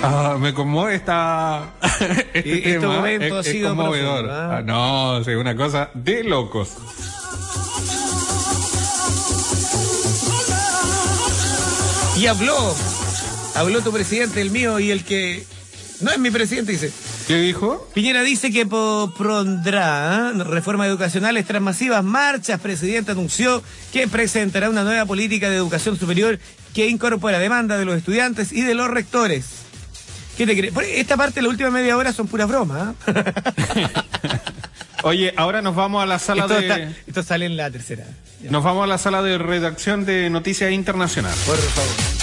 Ah, me conmueve esta, *laughs* este este tema. momento es, ha es sido conmovedor. profundo, ¿ah? Ah, no, sí, una cosa de locos. Y habló. Habló tu presidente, el mío, y el que no es mi presidente, dice. ¿Qué dijo? Piñera dice que propondrá ¿eh? reformas educacionales tras masivas marchas. Presidente anunció que presentará una nueva política de educación superior que incorpora demanda de los estudiantes y de los rectores. ¿Qué te crees? Esta parte, la última media hora son puras bromas. ¿eh? *laughs* Oye, ahora nos vamos a la sala esto, de está- esto sale en la tercera. Nos vamos a la sala de redacción de Noticias Internacional. Por favor.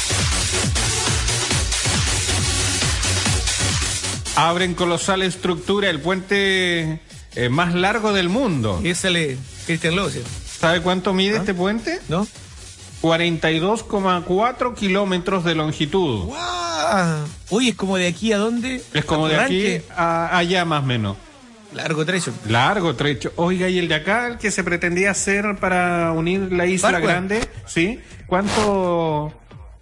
Abren colosal estructura el puente eh, más largo del mundo. Y sale Cristian Locio, ¿Sabe cuánto mide ¿Ah? este puente? ¿no? 42,4 kilómetros de longitud. ¡Guau! Uy, es como de aquí a dónde? Es como de aquí a allá más o menos. Largo trecho. Largo trecho. Oiga, ¿y el de acá, el que se pretendía hacer para unir la isla Parkway. grande? ¿Sí? ¿Cuánto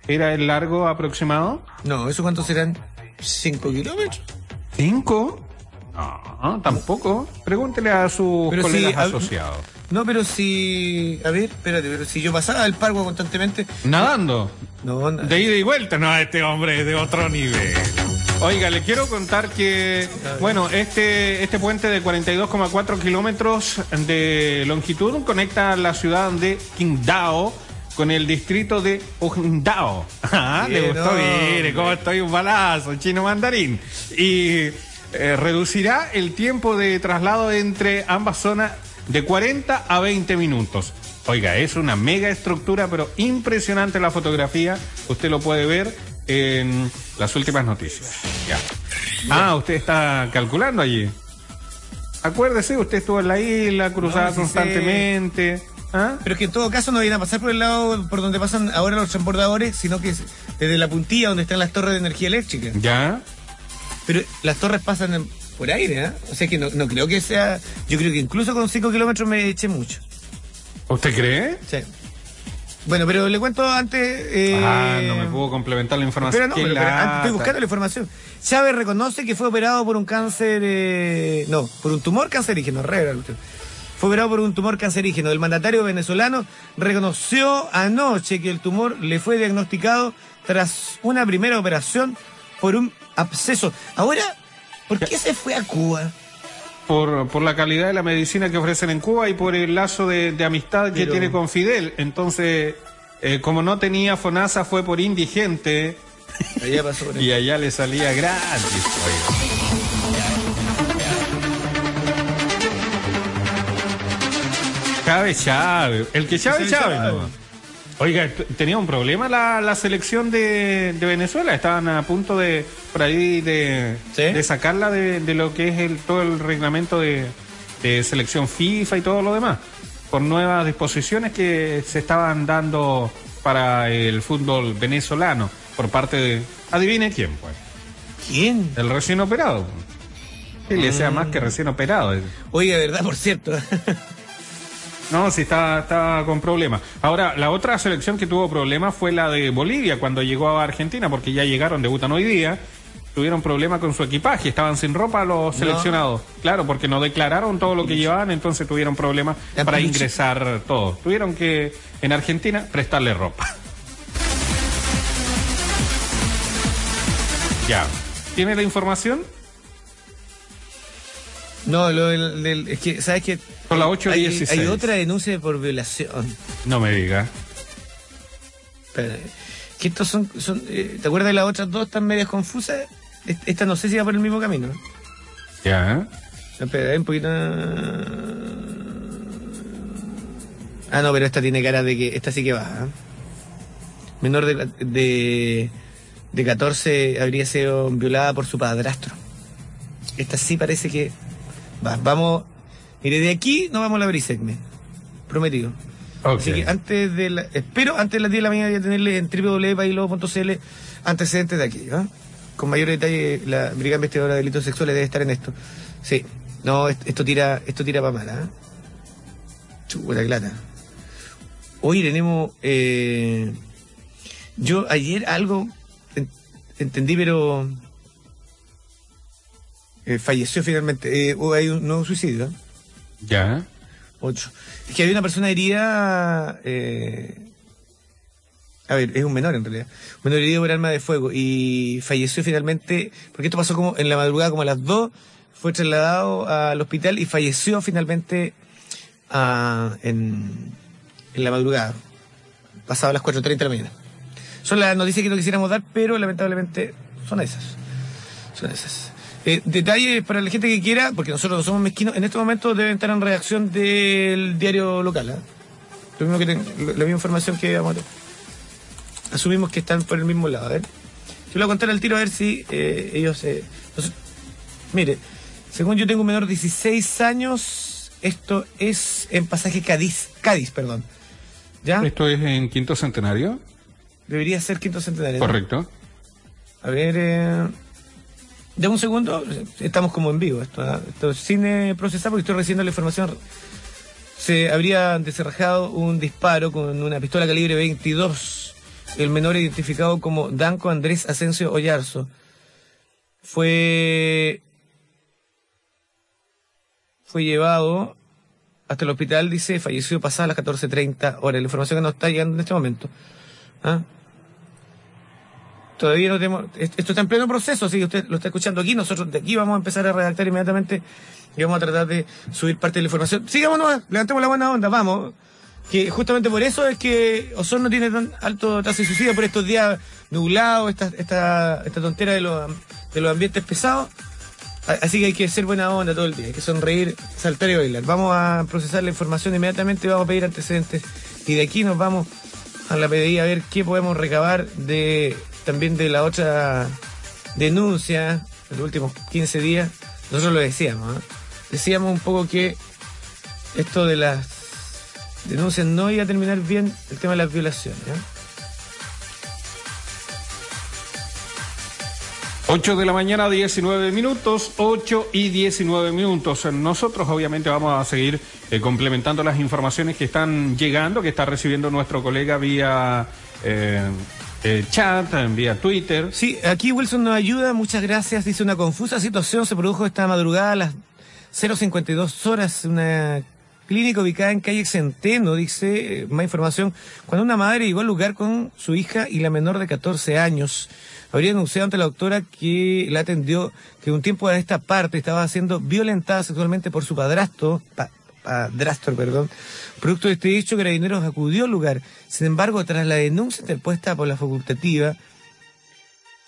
era el largo aproximado? No, ¿eso cuántos serán? ¿Cinco kilómetros? ¿Cinco? No, tampoco. Pregúntele a sus Pero colegas si- asociados. No, pero si. A ver, espérate, pero si yo pasaba el parque constantemente. Nadando. No, De ida y vuelta. No, este hombre es de otro nivel. Oiga, le quiero contar que, bueno, este, este puente de 42,4 kilómetros de longitud conecta la ciudad de Qingdao con el distrito de Ojindao. *laughs* Ah, le Bien, gustó, mire hombre. cómo estoy un balazo, chino mandarín. Y eh, reducirá el tiempo de traslado entre ambas zonas de 40 a 20 minutos. Oiga, es una mega estructura, pero impresionante la fotografía. Usted lo puede ver en las últimas noticias. Ya. Ah, usted está calculando allí. Acuérdese, usted estuvo en la isla, cruzaba No, sí constantemente. ¿Ah? Pero es que en todo caso no vienen a pasar por el lado por donde pasan ahora los transbordadores, sino que es desde la puntilla donde están las torres de energía eléctrica. ¿Ya? Pero las torres pasan en- por aire, ¿eh? O sea que no, no creo que sea. Yo creo que incluso con 5 kilómetros me eché mucho. ¿Usted cree? Sí. Bueno, pero le cuento antes. eh, ah, no me pudo complementar la información. Pero no, Qué pero- pero antes estoy buscando la información. Chávez reconoce que fue operado por un cáncer, eh, no, por un tumor cancerígeno, re. Fue operado por un tumor cancerígeno. El mandatario venezolano reconoció anoche que el tumor le fue diagnosticado tras una primera operación por un absceso. Ahora, ¿por qué se fue a Cuba? por, por la calidad de la medicina que ofrecen en Cuba y por el lazo de, de amistad que Pero- tiene con Fidel. Entonces, eh, como no tenía FONASA, fue por indigente Allá pasó por y allá le salía gratis. oiga. Chávez, Chávez. El que Chávez, Chávez. Oiga, tenía un problema la, la selección de, de Venezuela. Estaban a punto de, por ahí, de, ¿Sí? de sacarla de, de lo que es el, todo el reglamento de, de selección FIFA y todo lo demás. Por nuevas disposiciones que se estaban dando para el fútbol venezolano por parte de. Adivine quién, pues. ¿Quién? El recién operado. Que le sea más Mm. que recién operado. Oiga, verdad, por cierto. No, sí, estaba, estaba con problemas. Ahora, la otra selección que tuvo problemas fue la de Bolivia cuando llegó a Argentina, porque ya llegaron, debutan hoy día. tuvieron problemas con su equipaje, estaban sin ropa los seleccionados. Claro, porque no declararon todo lo que llevaban, entonces tuvieron problemas para ingresar todo. Tuvieron que, en Argentina, prestarle ropa. *laughs* Ya. ¿Tiene la información? No, lo del, es que, ¿sabes qué? Por la 8 hay, hay otra denuncia por violación. No me diga. Espera, que estos son, son eh, ¿te acuerdas de las otras dos tan medias confusas? Esta no sé si va por el mismo camino. Ya. Espera, un poquito. Ah, no, pero esta tiene cara de que. Esta sí que va. ¿eh? Menor de, de, de 14 habría sido violada por su padrastro. Esta sí parece que. Va, vamos. Mire, de aquí no vamos a la brisegme. Prometido. Así que antes de la, espero antes de las 10 de la mañana ya tenerle en www.bailobo.cl antecedentes de aquí, ¿ah? Con mayor detalle, la Brigada Investigadora de Delitos Sexuales debe estar en esto. Sí. No, esto tira, esto tira para mala, ¿eh? Chuta clata. Hoy tenemos, eh, yo ayer algo entendí, pero eh, falleció finalmente. Eh, hay un nuevo suicidio. Ya. Ocho. Es que había una persona herida. Eh, a ver, es un menor en realidad. Un menor herido por arma de fuego. Y falleció finalmente. Porque esto pasó como en la madrugada, como a las dos. Fue trasladado al hospital y falleció finalmente ah, en, en la madrugada. Pasado a las 4.30 de la mañana. Son las noticias que no quisiéramos dar, pero lamentablemente son esas. Son esas. Eh, detalles para la gente que quiera, porque nosotros no somos mezquinos, en este momento deben estar en redacción del diario local. ¿eh? Lo mismo que la misma información que vamos a Asumimos que están por el mismo lado. A ver. Yo voy a contar al tiro a ver si eh, ellos... Eh, mire, según yo tengo un menor de 16 años, esto es en pasaje Cádiz, Cádiz, perdón. ¿Ya? ¿Esto es en Quinto Centenario? Debería ser Quinto Centenario. Correcto. A ver... Eh... De un segundo, estamos como en vivo, esto, esto sin procesar porque estoy recibiendo la información. Se habría deserrajado un disparo con una pistola calibre 22. El menor identificado como Danco Andrés Asensio Ollarzo. Fue. Fue llevado hasta el hospital, dice, falleció pasadas las 14.30 horas. La información que nos está llegando en este momento. ¿Ah? Todavía no tenemos, esto está en pleno proceso, así que usted lo está escuchando aquí, nosotros de aquí vamos a empezar a redactar inmediatamente y vamos a tratar de subir parte de la información. Sigámonos, levantemos la buena onda, vamos. Que justamente por eso es que Osorno tiene tan alto tasa de suicidio por estos días nublados, esta, esta, esta tontera de los, de los ambientes pesados. Así que hay que ser buena onda todo el día, hay que sonreír, saltar y bailar. Vamos a procesar la información inmediatamente, vamos a pedir antecedentes y de aquí nos vamos a la PDI a ver qué podemos recabar de también de la otra denuncia de los últimos 15 días, nosotros lo decíamos, ¿eh? decíamos un poco que esto de las denuncias no iba a terminar bien el tema de las violaciones. ¿eh? 8 de la mañana, 19 minutos, 8 y 19 minutos. Nosotros obviamente vamos a seguir eh, complementando las informaciones que están llegando, que está recibiendo nuestro colega vía eh, eh, chat, vía Twitter. Sí, aquí Wilson nos ayuda, muchas gracias. Dice una confusa situación se produjo esta madrugada a las 0.52 horas, una clínica ubicada en calle Centeno, dice eh, más información, cuando una madre llegó al lugar con su hija y la menor de 14 años. Habría denunciado ante la doctora que la atendió que un tiempo a esta parte estaba siendo violentada sexualmente por su padrastro, padrastro, perdón. Producto de este hecho, Carabineros acudió al lugar. Sin embargo, tras la denuncia interpuesta por la facultativa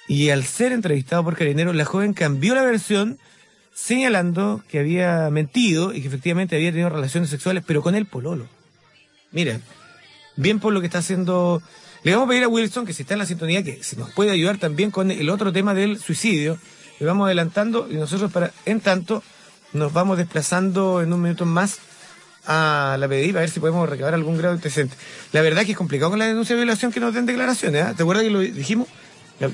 y al ser entrevistado por Carabineros, la joven cambió la versión señalando que había mentido y que efectivamente había tenido relaciones sexuales, pero con el pololo. Mira, bien por lo que está haciendo... Le vamos a pedir a Wilson que si está en la sintonía, que se nos puede ayudar también con el otro tema del suicidio. Le vamos adelantando y nosotros para, en tanto, nos vamos desplazando en un minuto más a la PDI para ver si podemos recabar algún grado de antecedente. La verdad que es complicado con la denuncia de violación que nos den declaraciones. ¿eh? ¿Te acuerdas que lo dijimos?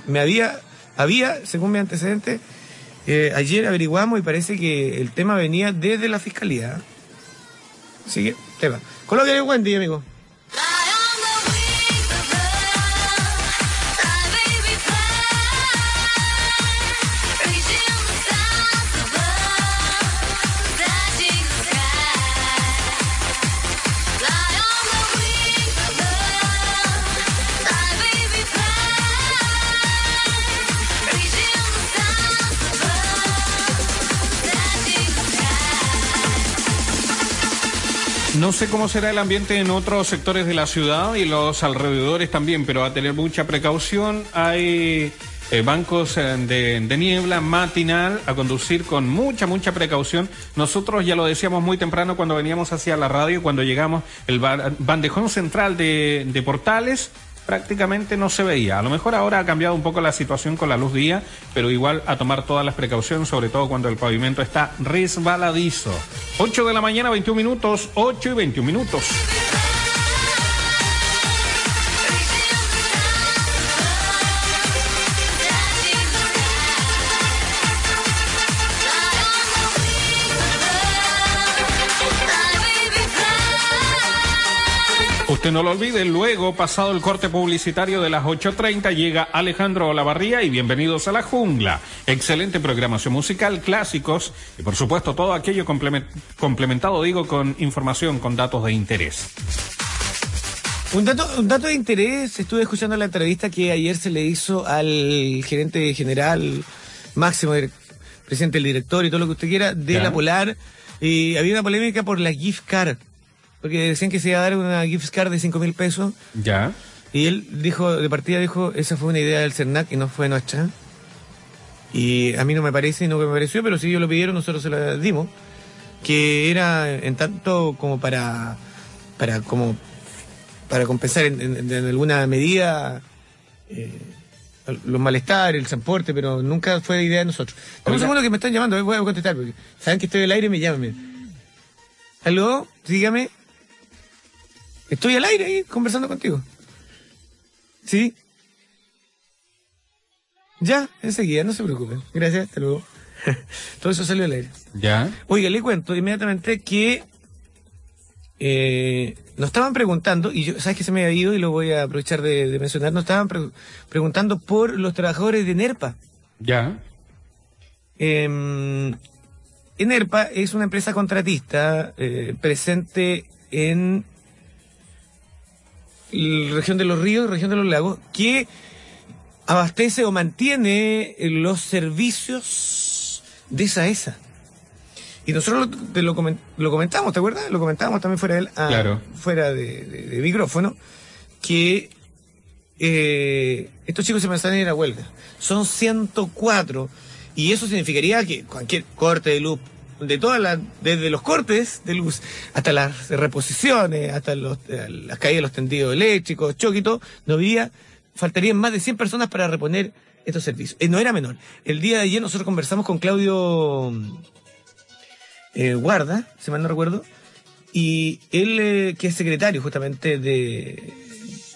Me había, había, según mi antecedente, eh, ayer averiguamos y parece que el tema venía desde la fiscalía. Así que, tema. Colombia buen día, amigo. No sé cómo será el ambiente en otros sectores de la ciudad y los alrededores también, pero a tener mucha precaución. Hay eh, bancos eh, de, niebla matinal a conducir con mucha, mucha precaución. Nosotros ya lo decíamos muy temprano cuando veníamos hacia la radio, cuando llegamos, el bandejón central de Portales prácticamente no se veía. A lo mejor ahora ha cambiado un poco la situación con la luz día, pero igual a tomar todas las precauciones, sobre todo cuando el pavimento está resbaladizo. 8 de la mañana, 21 minutos, 8 y 21 minutos. Usted no lo olvide, luego, pasado el corte publicitario de las 8.30, llega Alejandro Olavarría y bienvenidos a La Jungla. Excelente programación musical, clásicos y por supuesto todo aquello complementado, digo, con información, con datos de interés. Un dato, un dato de interés, estuve escuchando la entrevista que ayer se le hizo al gerente general máximo, presidente del director y todo lo que usted quiera, de la Polar. Y había una polémica por la gift card porque decían que se iba a dar una gift card de 5 mil pesos. Ya. Y él dijo, de partida dijo, esa fue una idea del CERNAC y no fue nuestra. Y a mí no me parece no me pareció, pero si ellos lo pidieron, nosotros se la dimos. Que era en tanto como para, para como, para compensar en, alguna medida eh, los malestares, el transporte, pero nunca fue idea de nosotros. un segundo que me están llamando, eh, voy a contestar, porque saben que estoy al aire y me llaman. ¿Aló? Dígame. Estoy al aire ahí conversando contigo. ¿Sí? Ya, enseguida, no se preocupen. Gracias, hasta luego. *laughs* Todo eso salió al aire. Ya. Oiga, le cuento inmediatamente que eh, nos estaban preguntando, y yo, ¿sabes que se me ha ido y lo voy a aprovechar de, mencionar? Nos estaban preguntando por los trabajadores de NERPA. Ya. Eh, Enerpa es una empresa contratista eh, presente en la región de los ríos, región de los lagos, que abastece o mantiene los servicios de esa Y nosotros lo, lo, comentamos, ¿te acuerdas? Lo comentamos también fuera, de, ah, fuera de, micrófono, que eh, estos chicos se pensaban en ir a huelga. Son 104 y eso significaría que cualquier corte de luz, de todas desde los cortes de luz hasta las reposiciones, hasta eh, las caídas de los tendidos eléctricos, choquito, no habría, faltarían más de 100 personas para reponer estos servicios. Eh, no era menor. El día de ayer nosotros conversamos con Claudio eh, Guarda, si mal no recuerdo, y él, que es secretario justamente de,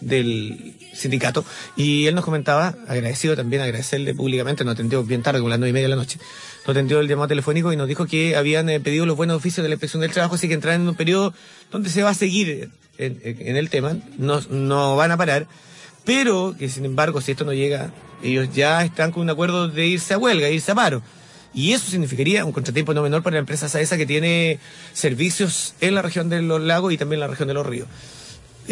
del sindicato, y él nos comentaba, agradecido también, agradecerle públicamente, nos atendió bien tarde, como las nueve y media de la noche, nos atendió el llamado telefónico y nos dijo que habían eh, pedido los buenos oficios de la inspección del trabajo, así que entrar en un periodo donde se va a seguir en, el tema, no, no van a parar, pero que sin embargo, si esto no llega, ellos ya están con un acuerdo de irse a huelga, irse a paro. Y eso significaría un contratiempo no menor para la empresa SAESA que tiene servicios en la región de los lagos y también en la región de los ríos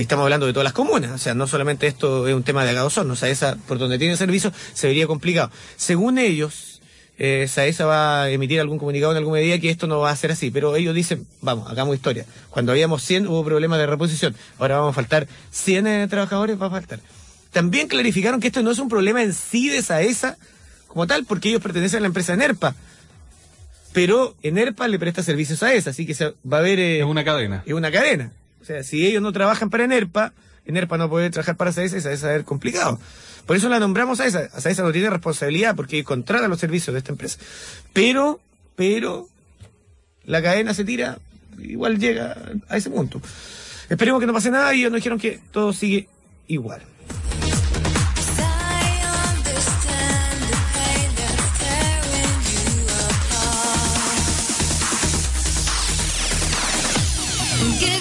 estamos hablando de todas las comunas, o sea, no solamente esto es un tema de Agadozón, o sea, esa, por donde tiene servicio, se vería complicado. Según ellos, eh, Saesa va a emitir algún comunicado en alguna medida que esto no va a ser así, pero ellos dicen, vamos, hagamos historia. Cuando habíamos 100 hubo problemas de reposición, ahora vamos a faltar 100 eh, trabajadores, va a faltar. También clarificaron que esto no es un problema en sí de Saesa como tal, porque ellos pertenecen a la empresa NERPA. Pero ERPA le presta servicios a esa, así que se, va a haber... Eh, es una cadena. Es una cadena. O sea, si ellos no trabajan para ENERPA, ENERPA no puede trabajar para SAESA y SAESA es complicado. Por eso la nombramos a esa. A SAESA no tiene responsabilidad porque contrata los servicios de esta empresa. Pero, pero, la cadena se tira, igual llega a ese punto. Esperemos que no pase nada y ellos nos dijeron que todo sigue igual.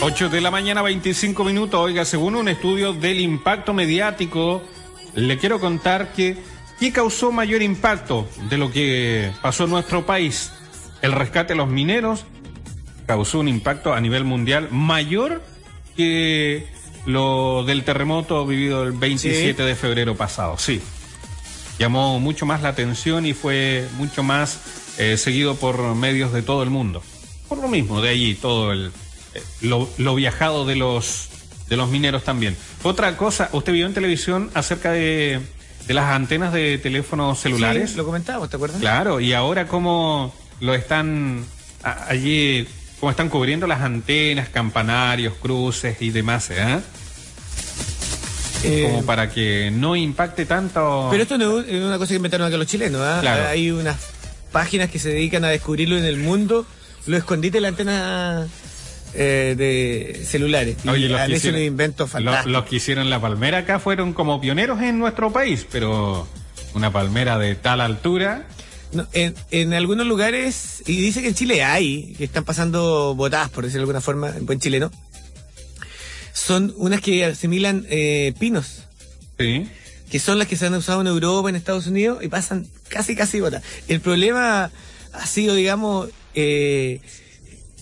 8 de la mañana, 25 minutos. Oiga, según un estudio del impacto mediático, le quiero contar que ¿qué causó mayor impacto de lo que pasó en nuestro país? El rescate de los mineros causó un impacto a nivel mundial mayor que lo del terremoto vivido el 27 de febrero pasado. Sí. Llamó mucho más la atención y fue mucho más eh, seguido por medios de todo el mundo. Por lo mismo, de allí todo el lo, lo viajado de los, de los mineros también. Otra cosa, usted vio en televisión acerca de, de las antenas de teléfonos celulares. Sí, lo comentábamos, ¿te acuerdas? Claro, y ahora cómo lo están a- allí, cómo están cubriendo las antenas, campanarios, cruces y demás, ¿eh? Eh, Como para que no impacte tanto. Pero esto no es una cosa que inventaron acá los chilenos. Claro. Hay unas páginas que se dedican a descubrirlo en el mundo, lo escondite la antena eh, de celulares. Oye, los han hecho un invento. Los que hicieron la palmera acá fueron como pioneros en nuestro país, pero una palmera de tal altura. No, en, en algunos lugares, y dice que en Chile hay, que están pasando botadas, por decirlo de alguna forma, en buen chileno, son unas que asimilan eh, pinos, Sí. que son las que se han usado en Europa, en Estados Unidos, y pasan casi, casi botadas. El problema ha sido, digamos, eh,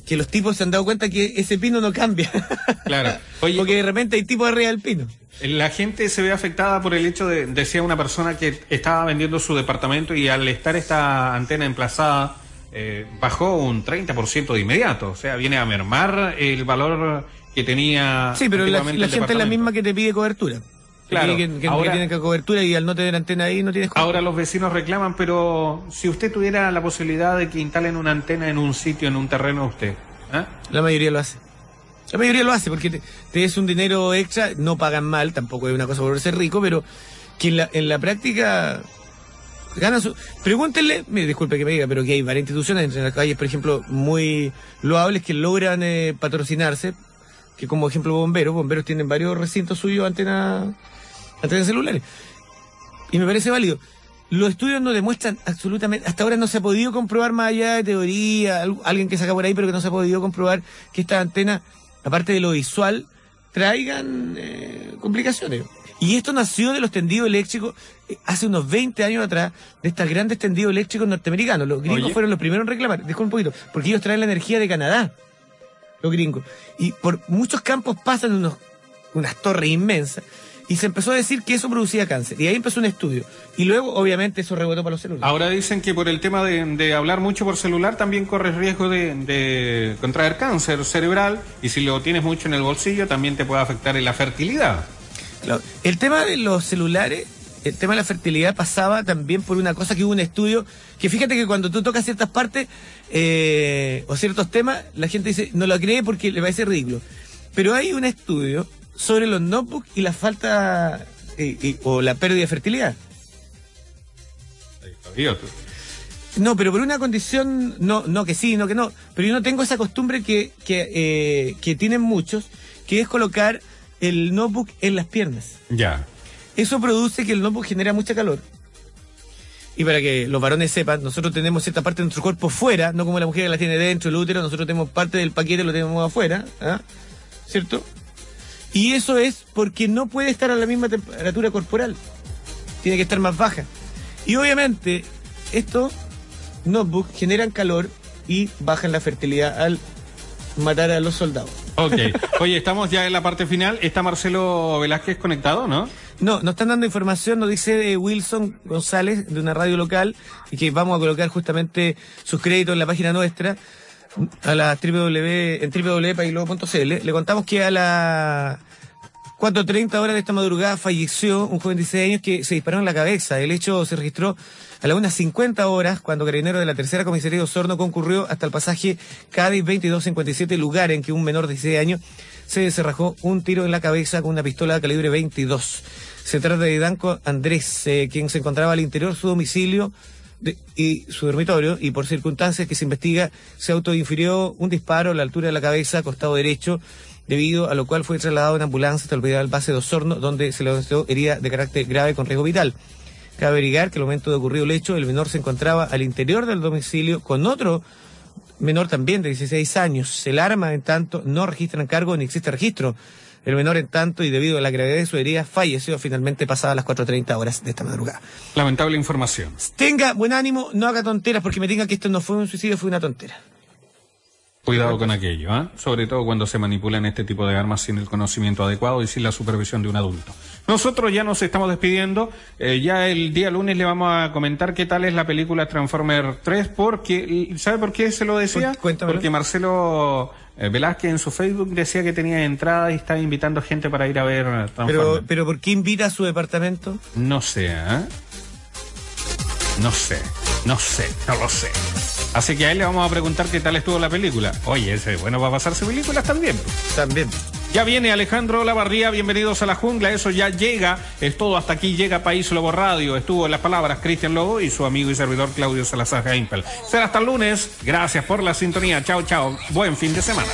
que los tipos se han dado cuenta que ese pino no cambia. Claro. *laughs* Oye, Porque de repente hay tipos arriba del pino. La gente se ve afectada por el hecho de, decía una persona que estaba vendiendo su departamento y al estar esta antena emplazada, eh, bajó un 30% de inmediato. O sea, viene a mermar el valor que tenía. Sí, pero la, la gente es la misma que te pide cobertura. Claro, que, que- ahora- que tiene que cobertura y al no tener antena ahí no tienes cobertura. Ahora los vecinos reclaman, pero si usted tuviera la posibilidad de que instalen una antena en un sitio, en un terreno, usted. ¿ah? La mayoría lo hace. La mayoría lo hace porque te, te es un dinero extra, no pagan mal, tampoco es una cosa por ser rico, pero que en la, en la práctica ganan su... Pregúntenle, mire, disculpe que me diga, pero que hay varias instituciones entre las calles, por ejemplo, muy loables que logran eh, patrocinarse, que como ejemplo bomberos, bomberos tienen varios recintos suyos antenas antenas celulares. Y me parece válido. Los estudios no demuestran absolutamente, hasta ahora no se ha podido comprobar más allá de teoría, al- alguien que saca por ahí, pero que no se ha podido comprobar que estas antenas, aparte de lo visual, traigan eh, complicaciones. Y esto nació de los tendidos eléctricos eh, hace unos 20 años atrás, de estos grandes tendidos eléctricos norteamericanos. Los gringos Oye. fueron los primeros en reclamar, disculpa un poquito, porque ellos traen la energía de Canadá, los gringos. Y por muchos campos pasan unos, unas torres inmensas. Y se empezó a decir que eso producía cáncer. Y ahí empezó un estudio. Y luego, obviamente, eso rebotó para los celulares. Ahora dicen que por el tema de, de hablar mucho por celular también corres riesgo de, de contraer cáncer cerebral y si lo tienes mucho en el bolsillo también te puede afectar en la fertilidad. Claro. El tema de los celulares, el tema de la fertilidad pasaba también por una cosa que hubo un estudio, que fíjate que cuando tú tocas ciertas partes eh, o ciertos temas, la gente dice, no lo cree porque le parece ridículo. Pero hay un estudio sobre los notebooks y la falta eh, y- o la pérdida de fertilidad. No, pero por una condición, no, no que sí, no que no. Pero yo no tengo esa costumbre que, que, eh, que tienen muchos, que es colocar el notebook en las piernas. Ya. Eso produce que el notebook genera mucha calor. Y para que los varones sepan, nosotros tenemos cierta parte de nuestro cuerpo fuera, no como la mujer que la tiene dentro, el útero, nosotros tenemos parte del paquete, lo tenemos afuera, ¿ah? ¿cierto? Y eso es porque no puede estar a la misma temperatura corporal. Tiene que estar más baja. Y obviamente, estos notebooks generan calor y bajan la fertilidad al matar a los soldados. Ok. Oye, estamos ya en la parte final. Está Marcelo Velázquez conectado, ¿no? No, nos están dando información, nos dice eh, Wilson González de una radio local y que vamos a colocar justamente sus créditos en la página nuestra a la www, en www.pailobo.cl. Le contamos que a las 4.30 horas de esta madrugada falleció un joven de 16 años que se disparó en la cabeza. El hecho se registró a las unas 50 horas cuando Carabineros de la Tercera Comisaría de Osorno concurrió hasta el pasaje Cádiz 2257, lugar en que un menor de 16 años se desarrajó un tiro en la cabeza con una pistola de calibre 22. Se trata de Danco Andrés, eh, quien se encontraba al interior de su domicilio y su dormitorio y por circunstancias que se investiga se autoinfirió un disparo a la altura de la cabeza, costado derecho, debido a lo cual fue trasladado en ambulancia hasta el hospital base de Osorno, donde se le diagnosticó herida de carácter grave con riesgo vital. Cabe averiguar que al momento de ocurrido el hecho, el menor se encontraba al interior del domicilio con otro menor también de 16 años. El arma, en tanto, no registran cargo ni existe registro. El menor, en tanto, y debido a la gravedad de su herida, falleció finalmente pasadas las 4.30 horas de esta madrugada. Lamentable información. Tenga buen ánimo, no haga tonteras, porque me digan que esto no fue un suicidio, fue una tontera. Cuidado con aquello, ¿ah? sobre todo cuando se manipulan este tipo de armas sin el conocimiento adecuado y sin la supervisión de un adulto. Nosotros ya nos estamos despidiendo. Eh, ya el día lunes le vamos a comentar qué tal es la película Transformer 3, porque, ¿sabe por qué se lo decía? Cuéntame. Porque Marcelo eh, Velázquez en su Facebook decía que tenía entrada y estaba invitando gente para ir a ver Transformer. Pero, pero ¿por qué invita a su departamento? No sé, ¿eh? No sé, no sé, no lo sé. Así que a él le vamos a preguntar qué tal estuvo la película. Oye, ese bueno va a pasarse películas también. También. Ya viene Alejandro Lavarría, bienvenidos a la jungla, eso ya llega, es todo, hasta aquí llega País Lobo Radio, estuvo en las palabras Cristian Lobo y su amigo y servidor Claudio Salazar Heimpel. Será hasta el lunes, gracias por la sintonía, chao, chao, buen fin de semana.